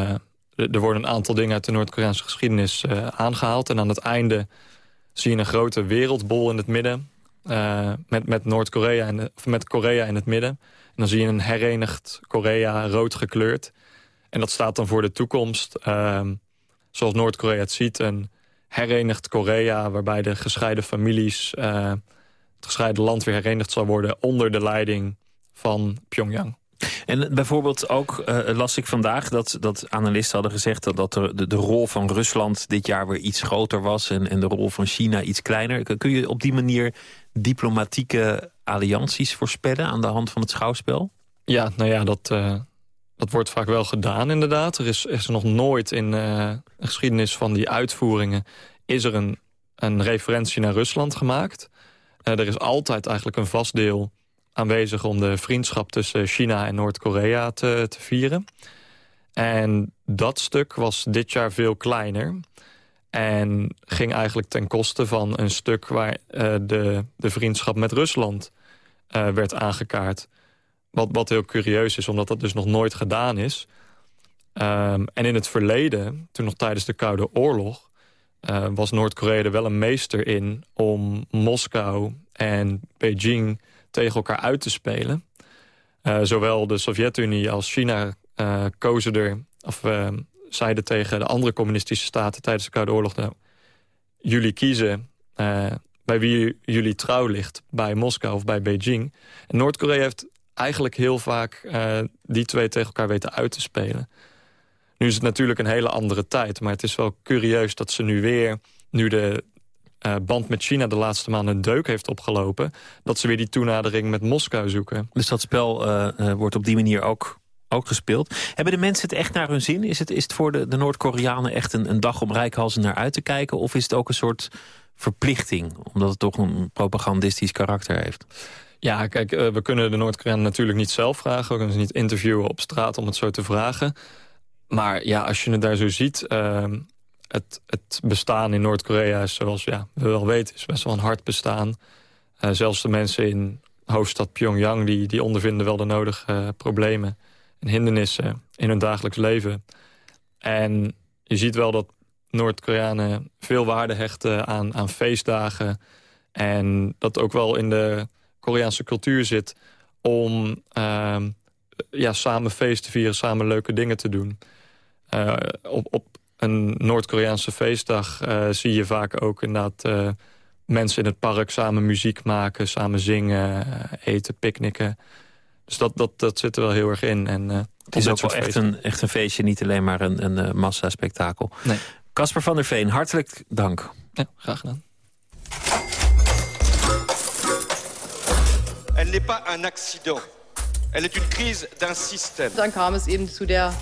er worden een aantal dingen uit de Noord-Koreaanse geschiedenis aangehaald. En aan het einde zie je een grote wereldbol in het midden uh, met, met Noord-Korea en met Korea in het midden. En dan zie je een herenigd Korea rood gekleurd. En dat staat dan voor de toekomst, uh, zoals Noord-Korea het ziet... een herenigd Korea waarbij de gescheiden families... Uh, het gescheiden land weer herenigd zal worden onder de leiding van Pyongyang. En bijvoorbeeld ook uh, las ik vandaag dat, dat analisten hadden gezegd... dat, dat de, de, rol van Rusland dit jaar weer iets groter was... En, en de rol van China iets kleiner. Kun je op die manier diplomatieke allianties voorspellen... aan de hand van het schouwspel? Ja, nou ja, dat, uh, dat wordt vaak wel gedaan inderdaad. Er is, er nog nooit in uh, de geschiedenis van die uitvoeringen... is er een, een referentie naar Rusland gemaakt. Uh, er is altijd eigenlijk een vast deel aanwezig om de vriendschap tussen China en Noord-Korea te, te vieren. En dat stuk was dit jaar veel kleiner. En ging eigenlijk ten koste van een stuk waar uh, de, de vriendschap met Rusland uh, werd aangekaart. Wat, wat heel curieus is, omdat dat dus nog nooit gedaan is. Um, en in het verleden, toen nog tijdens de Koude Oorlog... Uh, was Noord-Korea er wel een meester in om Moskou en Beijing tegen elkaar uit te spelen. Zowel de Sovjet-Unie als China kozen er, of uh, zeiden tegen de andere communistische staten tijdens de Koude Oorlog... Nou, jullie kiezen bij wie jullie trouw ligt, bij Moskou of bij Beijing. En Noord-Korea heeft eigenlijk heel vaak die twee tegen elkaar weten uit te spelen. Nu is het natuurlijk een hele andere tijd, maar het is wel curieus dat ze nu weer... nu de, uh, band met China de laatste maanden een deuk heeft opgelopen... dat ze weer die toenadering met Moskou zoeken. Dus dat spel wordt op die manier ook, ook gespeeld. Hebben de mensen het echt naar hun zin? Is het, is het voor de, de Noord-Koreanen echt een, een dag om rijkhalzen naar uit te kijken? Of is het ook een soort verplichting, omdat het toch een propagandistisch karakter heeft? Ja, kijk, we kunnen de Noord-Koreanen natuurlijk niet zelf vragen. We kunnen ze niet interviewen op straat om het zo te vragen. Maar ja, als je het daar zo ziet... Uh, het, het, bestaan in Noord-Korea is, zoals ja, we wel weten, is best wel een hard bestaan. Uh, zelfs de mensen in hoofdstad Pyongyang... die, die ondervinden wel de nodige uh, problemen en hindernissen in hun dagelijks leven. En je ziet wel dat Noord-Koreanen veel waarde hechten aan, aan feestdagen... en dat ook wel in de Koreaanse cultuur zit om uh, ja, samen feest te vieren... samen leuke dingen te doen... Uh, op, op een Noord-Koreaanse feestdag uh, zie je vaak ook inderdaad uh, mensen in het park samen muziek maken, samen zingen, eten, picknicken. Dus dat, dat, dat zit er wel heel erg in. En, uh, het is ook wel echt een, echt een feestje, niet alleen maar een, een massaspectakel. Casper nee. van der Veen, hartelijk dank. Ja, graag gedaan. Elle n'est pas un accident. Elle est une crise d'un système. Dan kam es eben zu der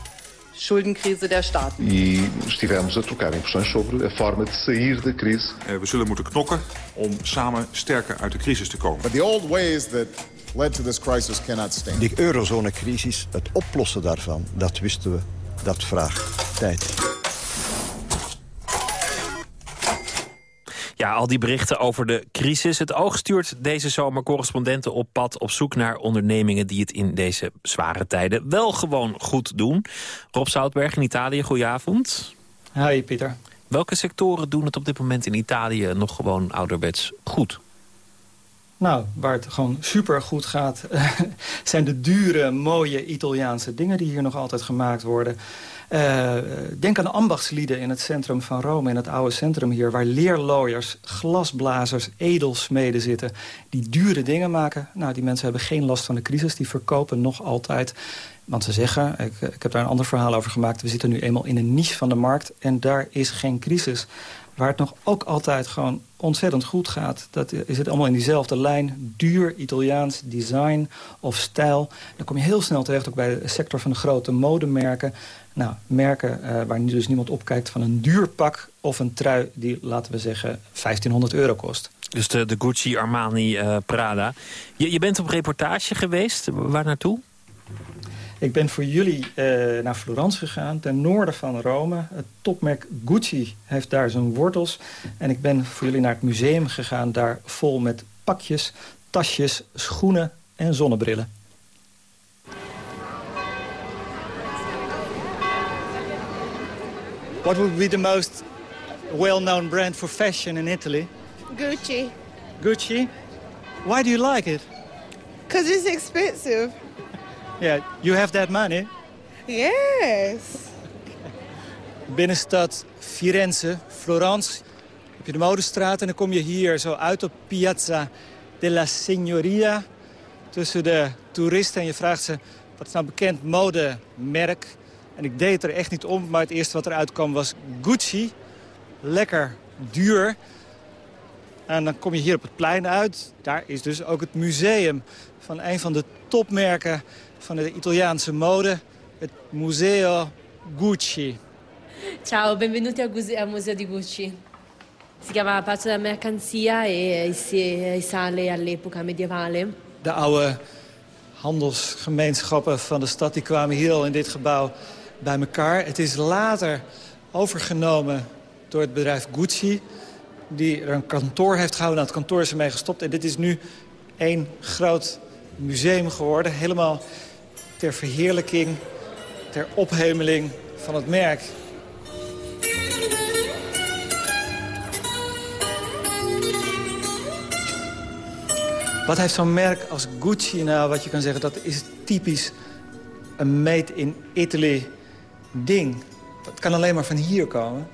schuldenkrise der Staaten. E estivemos a trocar impressões sobre a forma de sair da crise. We zullen moeten knokken om samen sterker uit de crisis te komen. But the old ways that led to this crisis cannot stand. Die eurozonecrisis, het oplossen daarvan, dat wisten we, dat vraagt tijd. Ja, al die berichten over de crisis. Het oog stuurt deze zomer correspondenten op pad... op zoek naar ondernemingen die het in deze zware tijden... wel gewoon goed doen. Rob Zoutberg in Italië, goedenavond. Hoi, Pieter. Welke sectoren doen het op dit moment in Italië nog gewoon ouderwets goed? Nou, waar het gewoon super goed gaat... zijn de dure, mooie Italiaanse dingen die hier nog altijd gemaakt worden... Uh, denk aan de ambachtslieden in het centrum van Rome, in het oude centrum hier... waar leerlooiers, glasblazers, edelsmeden zitten... die dure dingen maken. Nou, die mensen hebben geen last van de crisis, die verkopen nog altijd Want ze zeggen, ik, ik heb daar een ander verhaal over gemaakt... we zitten nu eenmaal in een niche van de markt en daar is geen crisis. Waar het nog ook altijd gewoon ontzettend goed gaat. Dat is het allemaal in diezelfde lijn. Duur Italiaans design of stijl. Dan kom je heel snel terecht ook bij de sector van de grote modemerken. Nou, merken uh, waar nu dus niemand opkijkt van een duur pak of een trui... die, laten we zeggen, 1500 euro kost. Dus de, Gucci, Armani, uh, Prada. Je, je bent op reportage geweest. Waar naartoe? Ik ben voor jullie uh, naar Florence gegaan, ten noorden van Rome. Het topmerk Gucci heeft daar zijn wortels. En ik ben voor jullie naar het museum gegaan, daar vol met pakjes, tasjes, schoenen en zonnebrillen. What would be the most well-known brand for fashion in Italy? Gucci. Gucci? Why do you like it? Because it's expensive. Yeah, you have that money? Yes. Binnenstad Firenze, Florence, heb je de modestraat... en dan kom je hier zo uit op Piazza della Signoria... tussen de toeristen en je vraagt ze... wat is nou bekend modemerk? En ik deed er echt niet om, maar het eerste wat eruit kwam was Gucci. Lekker duur. En dan kom je hier op het plein uit. Daar is dus ook het museum van een van de topmerken van de Italiaanse mode, het Museo Gucci. Ciao, benvenuti al Museo di Gucci. Si chiama Palazzo della Mercanzia e si risale all'epoca medievale. De oude handelsgemeenschappen van de stad die kwamen hier al in dit gebouw bij elkaar. Het is later overgenomen door het bedrijf Gucci... die er een kantoor heeft gehouden. Nou, het kantoor is ermee gestopt. En dit is nu één groot museum geworden. Helemaal ter verheerlijking, ter ophemeling van het merk. Wat heeft zo'n merk als Gucci nou, wat je kan zeggen... dat is typisch een made in Italy ding. Dat kan alleen maar van hier komen.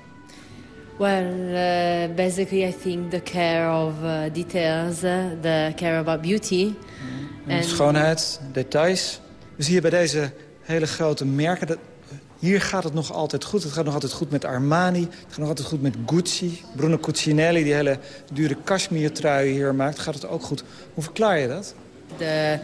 Well, uh, basically I think the care of uh, details, uh, the care about beauty. Mm. And... Schoonheid, details. Dus hier bij deze hele grote merken... Dat, hier gaat het nog altijd goed. Het gaat nog altijd goed met Armani. Het gaat nog altijd goed met Gucci. Bruno Cucinelli, die hele dure cashmere hier maakt. Gaat het ook goed. Hoe verklaar je dat? The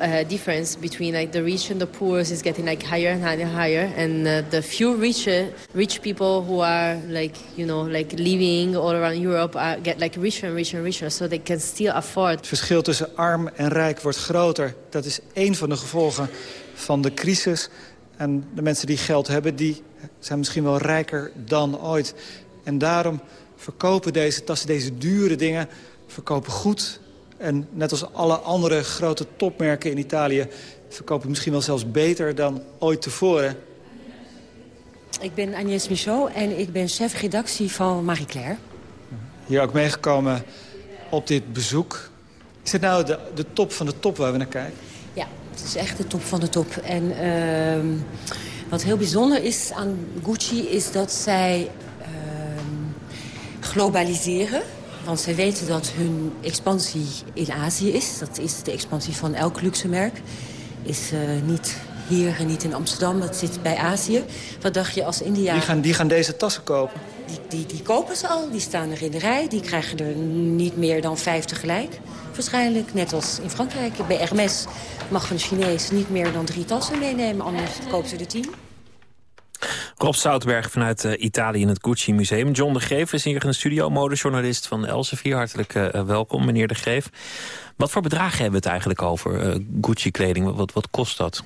uh, difference between like the rich and the poor is getting like higher and higher and higher, and uh, the few rich rich people who are like you know like living all around Europe are, get like richer and richer and richer, so they can still afford. Het verschil tussen arm en rijk wordt groter. Dat is één van de gevolgen van de crisis. En de mensen die geld hebben, die zijn misschien wel rijker dan ooit. En daarom verkopen deze tassen, deze dure dingen, verkopen goed en net als alle andere grote topmerken in Italië... verkopen misschien wel zelfs beter dan ooit tevoren. Ik ben Agnès Michaud en ik ben chef-redactie van Marie Claire. Hier ook meegekomen op dit bezoek. Is dit nou de, de top van de top waar we naar kijken? Ja, het is echt de top van de top. En uh, wat heel bijzonder is aan Gucci is dat zij uh, globaliseren. Want zij weten dat hun expansie in Azië is. Dat is de expansie van elk luxe merk. Is uh, niet hier en niet in Amsterdam, dat zit bij Azië. Wat dacht je als India... Die gaan, die gaan deze tassen kopen? Die, die, die kopen ze al, die staan er in de rij. Die krijgen er niet meer dan vijf tegelijk. Waarschijnlijk, net als in Frankrijk. Bij Hermes mag een Chinees niet meer dan drie tassen meenemen. Anders kopen ze er tien. Rob Soutberg vanuit uh, Italië in het Gucci Museum. John de Greef is hier in de studio, modejournalist van Elsevier. Hartelijk uh, welkom, meneer de Greef. Wat voor bedragen hebben we het eigenlijk over, uh, Gucci-kleding? Wat, wat kost dat?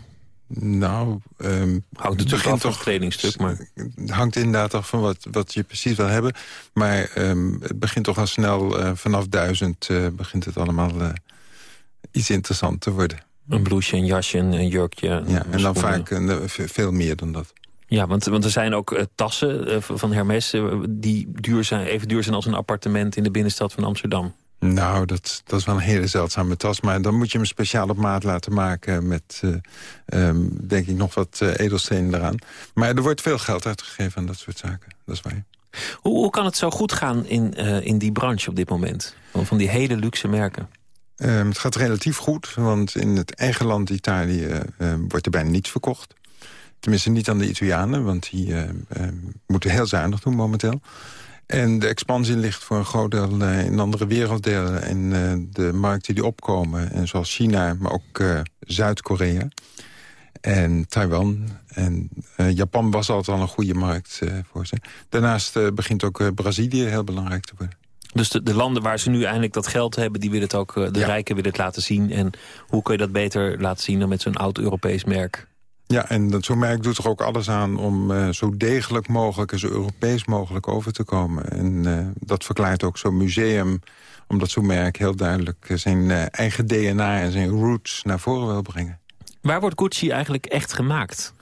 Nou, um, hangt natuurlijk af van het kledingstuk. Maar... Het hangt inderdaad af van wat, wat je precies wil hebben. Maar um, het begint toch al snel, uh, vanaf duizend uh, begint het allemaal uh, iets interessant te worden. Een blouseje, een jasje, een jurkje. Ja, en dan vaak veel meer dan dat. Ja, want, want er zijn ook uh, tassen uh, van Hermes uh, die duur zijn, even duur zijn als een appartement in de binnenstad van Amsterdam. Nou, dat, dat is wel een hele zeldzame tas. Maar dan moet je hem speciaal op maat laten maken met, um, denk ik, nog wat edelstenen eraan. Maar er wordt veel geld uitgegeven aan dat soort zaken. Dat is waar. Hoe, hoe kan het zo goed gaan in, in die branche op dit moment? Van die hele luxe merken? Ehm, het gaat relatief goed, want in het eigen land Italië ehm, wordt er bijna niets verkocht. Tenminste niet aan de Italianen, want die ehm, moeten heel zuinig doen momenteel. En de expansie ligt voor een groot deel eh, in andere werelddelen... uh, de markten die opkomen, en zoals China, maar ook Zuid-Korea en Taiwan. En Japan was altijd al een goede markt voor ze. Daarnaast begint ook Brazilië heel belangrijk te worden. Dus de, de, landen waar ze nu eindelijk dat geld hebben... die willen het ook, de rijken willen het laten zien. En hoe kun je dat beter laten zien dan met zo'n oud Europees merk? Ja, en zo'n merk doet er ook alles aan om uh, zo degelijk mogelijk... en zo Europees mogelijk over te komen. En uh, dat verklaart ook zo'n museum... omdat zo'n merk heel duidelijk zijn uh, eigen DNA en zijn roots naar voren wil brengen. Waar wordt Gucci eigenlijk echt gemaakt?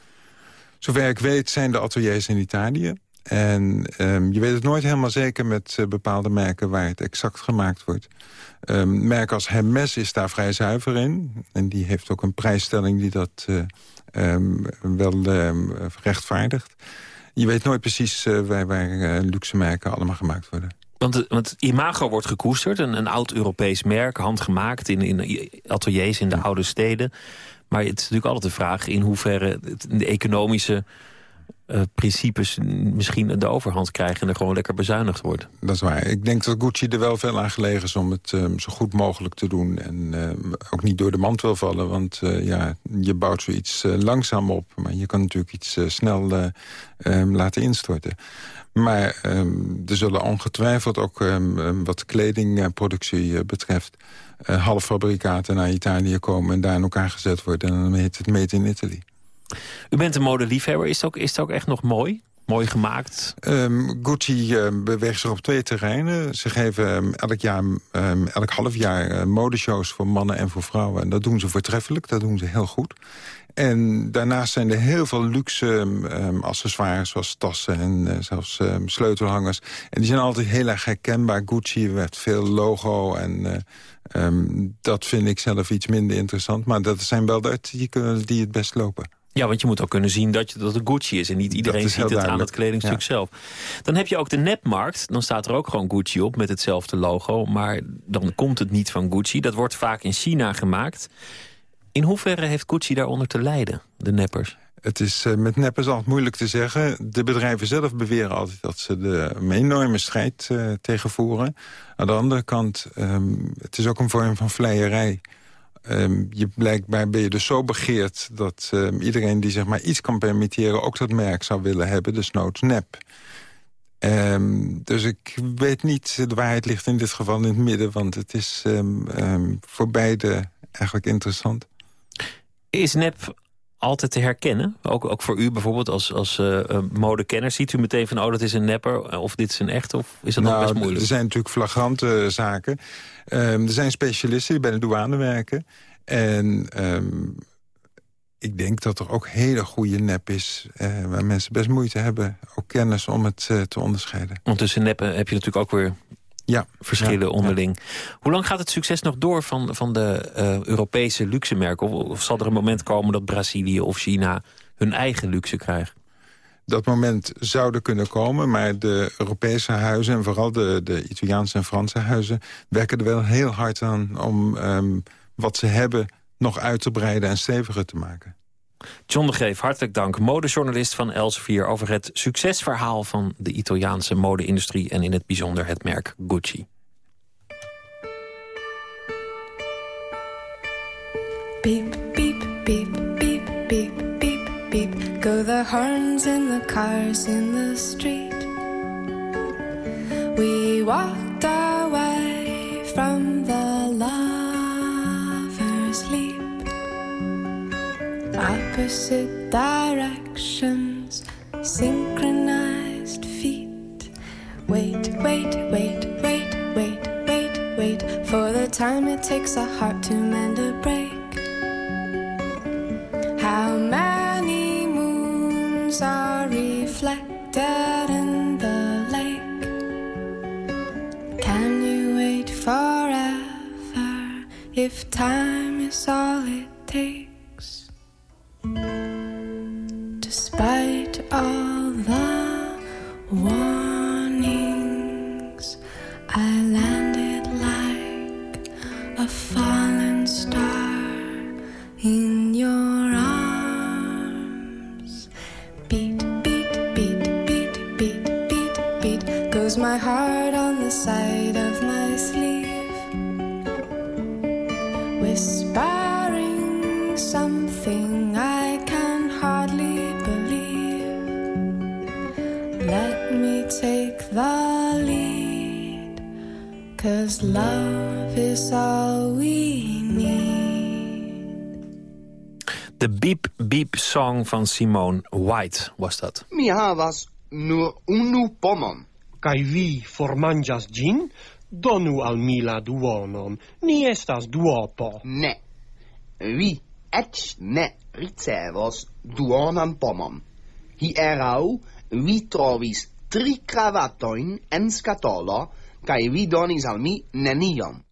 Zover ik weet zijn de ateliers in Italië. En um, je weet het nooit helemaal zeker met bepaalde merken... waar het exact gemaakt wordt. Um, merk als Hermes is daar vrij zuiver in. En die heeft ook een prijsstelling die dat um, wel um, rechtvaardigt. Je weet nooit precies uh, waar, waar luxe merken allemaal gemaakt worden. Want, want imago wordt gekoesterd, een, een oud Europees merk, handgemaakt in, in ateliers in de oude steden. Maar het is natuurlijk altijd de vraag in hoeverre de economische principes misschien de overhand krijgen... en er gewoon lekker bezuinigd wordt. Dat is waar. Ik denk dat Gucci er wel veel aan gelegen is om het um, zo goed mogelijk te doen. En uh, ook niet door de mand wil vallen. Want uh, ja, je bouwt zoiets langzaam op. Maar je kan natuurlijk iets snel um, laten instorten. Maar er zullen ongetwijfeld ook wat kledingproductie betreft... halffabrikaten naar Italië komen en daar in elkaar gezet worden. En dan heet het Made in Italy. U bent een modeliefhebber. Is het ook, is het ook echt nog mooi? Mooi gemaakt? Um, Gucci uh, beweegt zich op twee terreinen. Ze geven um, elk, jaar, elk half jaar uh, modeshows voor mannen en voor vrouwen. En dat doen ze voortreffelijk, dat doen ze heel goed. En daarnaast zijn er heel veel luxe accessoires... zoals tassen en uh, zelfs sleutelhangers. En die zijn altijd heel erg herkenbaar. Gucci met veel logo en... dat vind ik zelf iets minder interessant. Maar dat zijn wel de artikelen die het best lopen. Ja, want je moet ook kunnen zien dat, je, dat het Gucci is. En niet iedereen ziet het aan het kledingstuk zelf. Dan heb je ook de nepmarkt. Dan staat er ook gewoon Gucci op met hetzelfde logo. Maar dan komt het niet van Gucci. Dat wordt vaak in China gemaakt. In hoeverre heeft Gucci daaronder te lijden, de neppers? Het is uh, met neppers altijd moeilijk te zeggen. De bedrijven zelf beweren altijd dat ze de, een enorme strijd uh, tegenvoeren. Aan de andere kant, um, het is ook een vorm van vleierij. Um, je, blijkbaar ben je dus zo begeerd dat um, iedereen die zeg maar iets kan permitteren... ook dat merk zou willen hebben, dus noods nep. Dus ik weet niet, de waarheid ligt in dit geval in het midden... want het is voor beide eigenlijk interessant. Is nep altijd te herkennen? Ook, ook voor u bijvoorbeeld als, als uh, modekenner. Ziet u meteen van, oh, dat is een nepper of dit is een echt? Of is dat nou, nog best moeilijk? Er zijn natuurlijk flagrante zaken. Um, er zijn specialisten die bij de douane werken. En um, ik denk dat er ook hele goede nep is... Uh, waar mensen best moeite hebben, ook kennis om het uh, te onderscheiden. Want tussen neppen heb je natuurlijk ook weer ja, verschillen onderling. Hoe lang gaat het succes nog door van, van de uh, Europese luxe merken? Of, of, zal er een moment komen dat Brazilië of China hun eigen luxe krijgen? Dat moment zou er kunnen komen, maar de Europese huizen... en vooral de, de Italiaanse en Franse huizen... werken er wel heel hard aan om um, wat ze hebben nog uit te breiden en steviger te maken. John de Greef, hartelijk dank. Modejournalist van Elsevier over het succesverhaal van de Italiaanse mode-industrie... en in het bijzonder het merk Gucci. Beep, beep, beep, beep, beep, beep, beep. Go the horns in the cars in the street. We walked away from Opposite directions, synchronized feet. Wait, wait, wait, wait, wait, wait, wait for the time it takes a heart to mend a break. How many moons are reflected in the lake? Can you wait forever if time is all it takes? Uh... song van Simone White was dat. Mi havas nur unu pomon. Kai vi formanĝas gin, donu al mi la duonon. Ni estas duopo. Ne. Vi eĉ ne ricevos duonan pomon. Hieraŭ vi trovis tri cravatoin en scatolo, kai vi donis al mi nenion.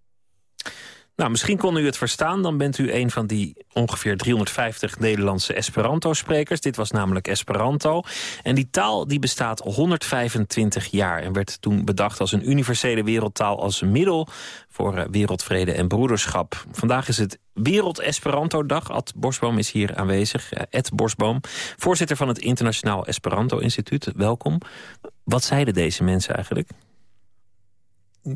Nou, misschien kon u het verstaan. Dan bent u een van die ongeveer 350 Nederlandse Esperanto-sprekers. Dit was namelijk Esperanto. En die taal die bestaat 125 jaar... en werd toen bedacht als een universele wereldtaal... als middel voor eh, wereldvrede en broederschap. Vandaag is het Wereld-Esperanto-dag. Ad Bosboom is hier aanwezig. Eh, Ed Bosboom, voorzitter van het Internationaal Esperanto-instituut. Welkom. Wat zeiden deze mensen eigenlijk?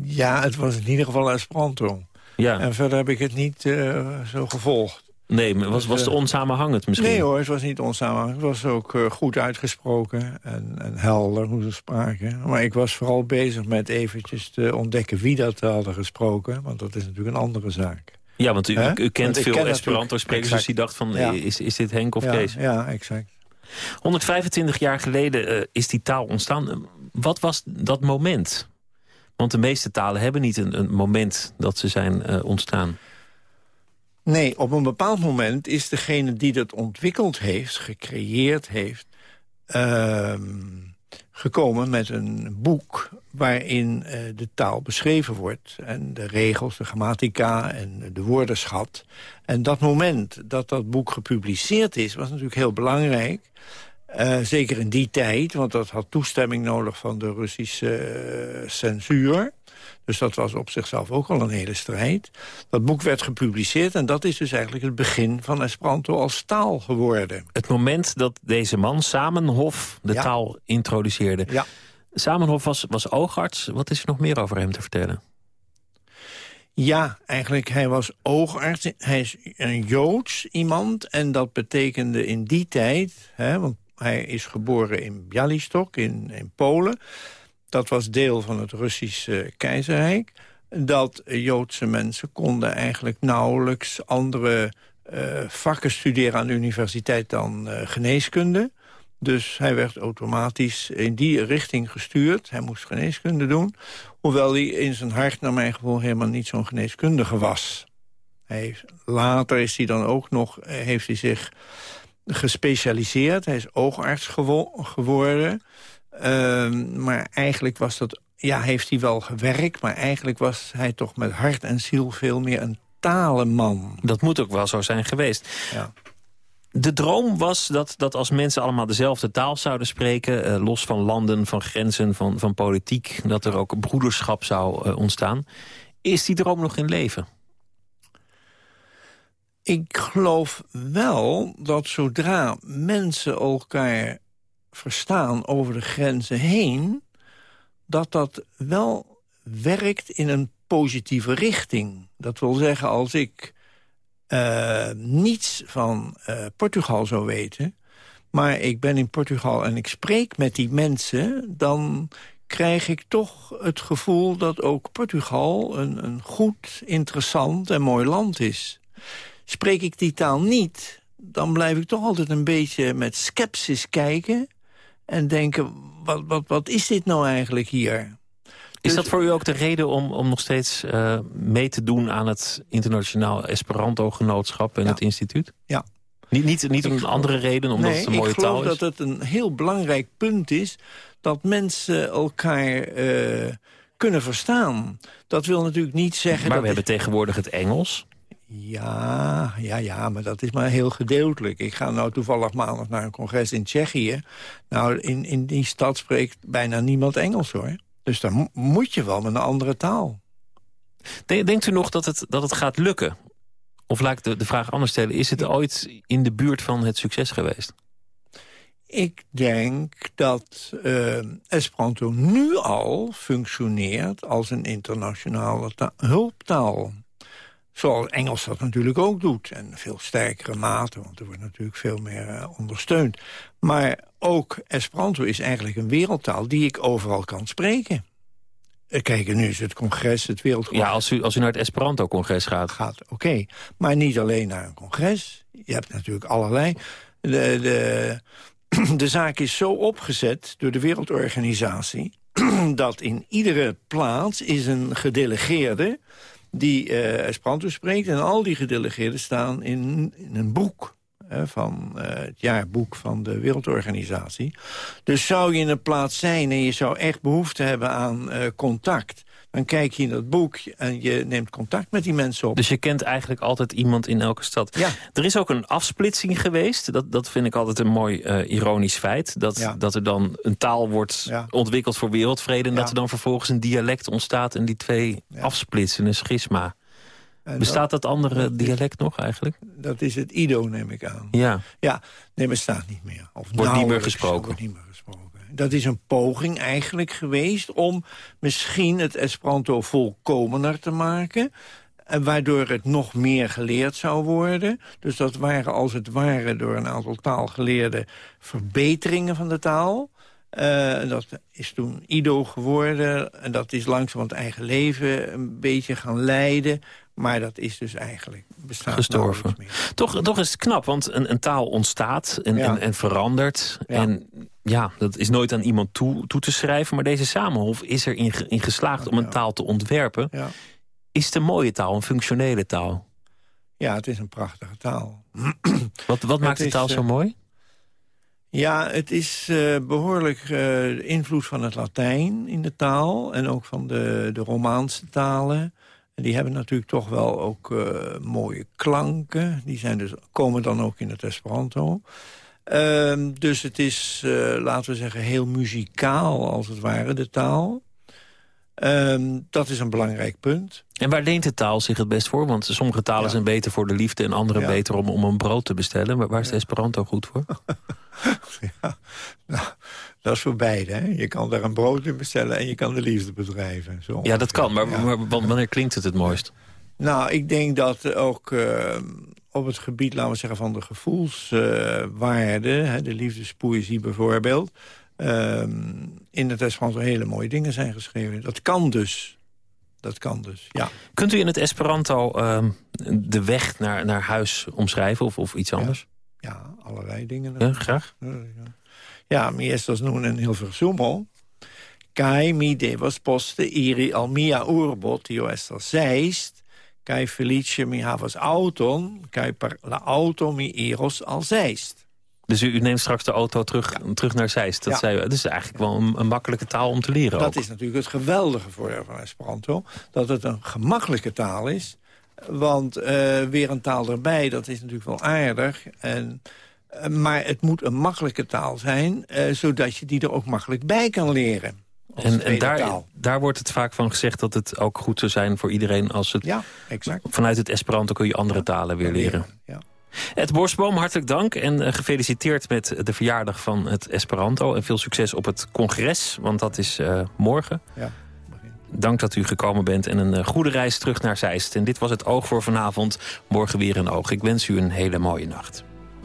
Ja, het was in ieder geval Esperanto. Ja. En verder heb ik het niet uh, zo gevolgd. Nee, maar was, Dus, was het eh, onsamenhangend misschien? Nee hoor, het was niet onsamenhangend. Het was ook uh, goed uitgesproken en, en, helder hoe ze spraken. Maar ik was vooral bezig met eventjes te ontdekken wie dat hadden gesproken. Want dat is natuurlijk een andere zaak. Ja, want u, u kent Want veel Esperanto-sprekers, dus die dacht van, Ja. eh, is, is dit Henk of ja, Kees? Ja, exact. 125 jaar geleden eh, is die taal ontstaan. Wat was dat moment? Want de meeste talen hebben niet een, een moment dat ze zijn eh, ontstaan. Nee, op een bepaald moment is degene die dat ontwikkeld heeft, gecreëerd heeft... ehm, gekomen met een boek waarin eh, de taal beschreven wordt. En de regels, de grammatica en de woordenschat. En dat moment dat dat boek gepubliceerd is, was natuurlijk heel belangrijk. Eh, zeker in die tijd, want dat had toestemming nodig van de Russische eh, censuur. Dus dat was op zichzelf ook al een hele strijd. Dat boek werd gepubliceerd en dat is dus eigenlijk het begin van Esperanto als taal geworden. Het moment dat deze man, Samenhof, de Ja. taal introduceerde. Ja. Samenhof was, was oogarts. Wat is er nog meer over hem te vertellen? Ja, eigenlijk, hij was oogarts. Hij is een Joods iemand. En dat betekende in die tijd... Hè, want hij is geboren in Bialystok, in, in Polen. Dat was deel van het Russische keizerrijk. Dat Joodse mensen konden eigenlijk nauwelijks andere eh, vakken studeren aan de universiteit dan eh, geneeskunde. Dus hij werd automatisch in die richting gestuurd. Hij moest geneeskunde doen. Hoewel hij in zijn hart, naar mijn gevoel, helemaal niet zo'n geneeskundige was. Later is hij dan ook nog, eh, heeft hij zich gespecialiseerd. Hij is oogarts gewo- geworden. Ehm, maar eigenlijk was dat, ja, heeft hij wel gewerkt... maar eigenlijk was hij toch met hart en ziel veel meer een talenman. Dat moet ook wel zo zijn geweest. Ja. De droom was dat, dat als mensen allemaal dezelfde taal zouden spreken... eh, los van landen, van grenzen, van, van politiek... dat er ook broederschap zou eh, ontstaan. Is die droom nog in leven? Ik geloof wel dat zodra mensen elkaar verstaan over de grenzen heen... dat dat wel werkt in een positieve richting. Dat wil zeggen, als ik eh, niets van eh, Portugal zou weten... maar ik ben in Portugal en ik spreek met die mensen... dan krijg ik toch het gevoel dat ook Portugal een, een goed, interessant en mooi land is. Spreek ik die taal niet, dan blijf ik toch altijd een beetje met sceptisch kijken... en denken, wat, wat, wat is dit nou eigenlijk hier? Is dat voor u ook de reden om, om nog steeds eh, mee te doen... aan het internationaal Esperanto-genootschap en het instituut? Ja. Niet, niet, niet om een andere reden, omdat nee, het een mooie ik geloof taal is? dat het een heel belangrijk punt is... dat mensen elkaar eh, kunnen verstaan. Dat wil natuurlijk niet zeggen... Maar dat we hebben tegenwoordig het Engels. Ja, ja, ja, maar dat is maar heel gedeeltelijk. Ik ga nou toevallig maandag naar een congres in Tsjechië. Nou, in, in die stad spreekt bijna niemand Engels, hoor. Dus dan mo- moet je wel met een andere taal. De- Denkt u nog dat het, dat het gaat lukken? Of laat ik de, de vraag anders stellen. Is het ooit in de buurt van het succes geweest? Ik denk dat uh, Esperanto nu al functioneert als een internationale hulptaal. Zoals Engels dat natuurlijk ook doet. En veel sterkere mate, want er wordt natuurlijk veel meer uh, ondersteund. Maar ook Esperanto is eigenlijk een wereldtaal die ik overal kan spreken. Eh, kijk, nu is het congres, het wereldcongres. Ja, als u, als u naar het Esperanto-congres gaat. Gaat, oké. Maar niet alleen naar een congres. Je hebt natuurlijk allerlei... De, de, de zaak is zo opgezet door de wereldorganisatie... dat in iedere plaats is een gedelegeerde die uh, Esperanto spreekt. En al die gedelegeerden staan in, een boek van uh, het jaarboek van de Wereldorganisatie. Dus zou je in een plaats zijn en je zou echt behoefte hebben aan uh, contact... dan kijk je in dat boek en je neemt contact met die mensen op. Dus je kent eigenlijk altijd iemand in elke stad. Ja. Er is ook een afsplitsing geweest. Dat, dat vind ik altijd een mooi uh, ironisch feit. Dat, Ja. dat er dan een taal wordt Ja. ontwikkeld voor wereldvrede... en dat er dan vervolgens een dialect ontstaat... en die twee afsplitsen, een schisma. En Bestaat dat andere dialect nog eigenlijk? Dat is het Ido, neem ik aan. Ja. Ja, nee, bestaat niet meer. Of Wordt niet meer gesproken. Wordt niet meer gesproken. Dat is een poging eigenlijk geweest om misschien het Esperanto volkomener te maken. En waardoor het nog meer geleerd zou worden. Dus dat waren als het ware door een aantal taalgeleerden verbeteringen van de taal. Eh, dat is toen Ido geworden. En dat is langzaam het eigen leven een beetje gaan leiden. Maar dat is dus eigenlijk bestaat gestorven. Toch, toch is het knap, want een, een taal ontstaat en, Ja. en, en verandert. Ja. En ja, dat is nooit aan iemand toe, toe te schrijven. Maar deze Samenhof is erin in geslaagd om een taal te ontwerpen. Ja. Is het een mooie taal, een functionele taal? Ja, het is een prachtige taal. Wat, wat maakt de taal eh, zo mooi? Ja, het is eh, behoorlijk eh, invloed van het Latijn in de taal... en ook van de, de Romaanse talen. En die hebben natuurlijk toch wel ook eh, mooie klanken. Die zijn dus, komen dan ook in het Esperanto. Ehm, dus het is, eh, laten we zeggen, heel muzikaal als het ware, de taal. Ehm, dat is een belangrijk punt. En waar leent de taal zich het best voor? Want sommige talen zijn beter voor de liefde... en andere Ja. beter om, om een brood te bestellen. Maar waar is de Esperanto goed voor? Nou, dat is voor beide. Hè? Je kan daar een brood in bestellen en je kan de liefde bedrijven. Zo Ja, dat kan. Maar, Ja. maar wa- wanneer klinkt het het mooist? Nou, ik denk dat ook eh, op het gebied, laten we zeggen, van de gevoelswaarde... de liefdespoëzie bijvoorbeeld... ehm, in het Esperanto hele mooie dingen zijn geschreven. Dat kan dus. Dat kan dus, ja. Kunt u in het Esperanto ehm, de weg naar, naar huis omschrijven of, of iets anders? Ja, allerlei dingen. Ja, graag. Ja, mi estas nun en heel versumo. Kai mi devas poste iri al mia urbo, tio estas Zeist. Kai felice mi havas auton, kai per la auto mi iros al Zeist. Dus u, u neemt straks de auto terug, terug naar Zeist. Dat, Ja. zei dat is eigenlijk wel een, een makkelijke taal om te leren Dat ook. is natuurlijk het geweldige voordeel van Esperanto. Dat het een gemakkelijke taal is. Want eh, weer een taal erbij, dat is natuurlijk wel aardig. En, maar het moet een makkelijke taal zijn... eh, zodat je die er ook makkelijk bij kan leren. En, en daar, daar wordt het vaak van gezegd dat het ook goed zou zijn voor iedereen... als het Ja, exact. vanuit het Esperanto kun je andere talen weer leren. Ja. Ed Borsboom, hartelijk dank en eh, gefeliciteerd met de verjaardag van het Esperanto. En veel succes op het congres, want dat is eh, morgen. Ja. Dank dat u gekomen bent en een eh, goede reis terug naar Zeist. En dit was het Oog voor vanavond. Morgen weer een oog. Ik wens u een hele mooie nacht.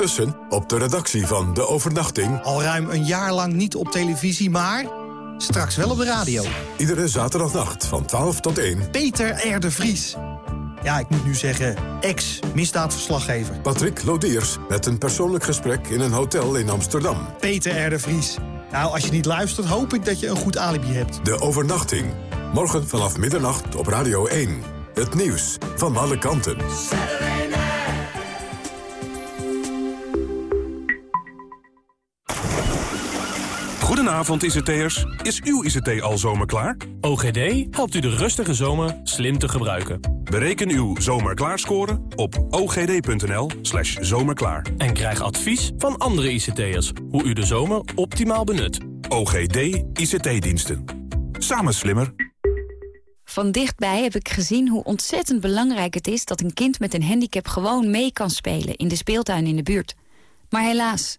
Ondertussen op de redactie van De Overnachting. Al ruim een jaar lang niet op televisie, maar straks wel op de radio. Iedere zaterdagnacht van 12 tot 1. Peter R. de Vries. Ja, ik moet nu zeggen, ex-misdaadverslaggever. Patrick Lodiers met een persoonlijk gesprek in een hotel in Amsterdam. Peter R. de Vries. Nou, als je niet luistert, hoop ik dat je een goed alibi hebt. De Overnachting. Morgen vanaf middernacht op Radio 1. Het nieuws van alle kanten. Goedenavond ICT'ers. Is uw ICT al zomerklaar? OGD helpt u de rustige zomer slim te gebruiken. Bereken uw zomerklaarscore op ogd.nl slash zomerklaar. En krijg advies van andere ICT'ers hoe u de zomer optimaal benut. OGD ICT-diensten. Samen slimmer. Van dichtbij heb ik gezien hoe ontzettend belangrijk het is... dat een kind met een handicap gewoon mee kan spelen in de speeltuin in de buurt. Maar helaas,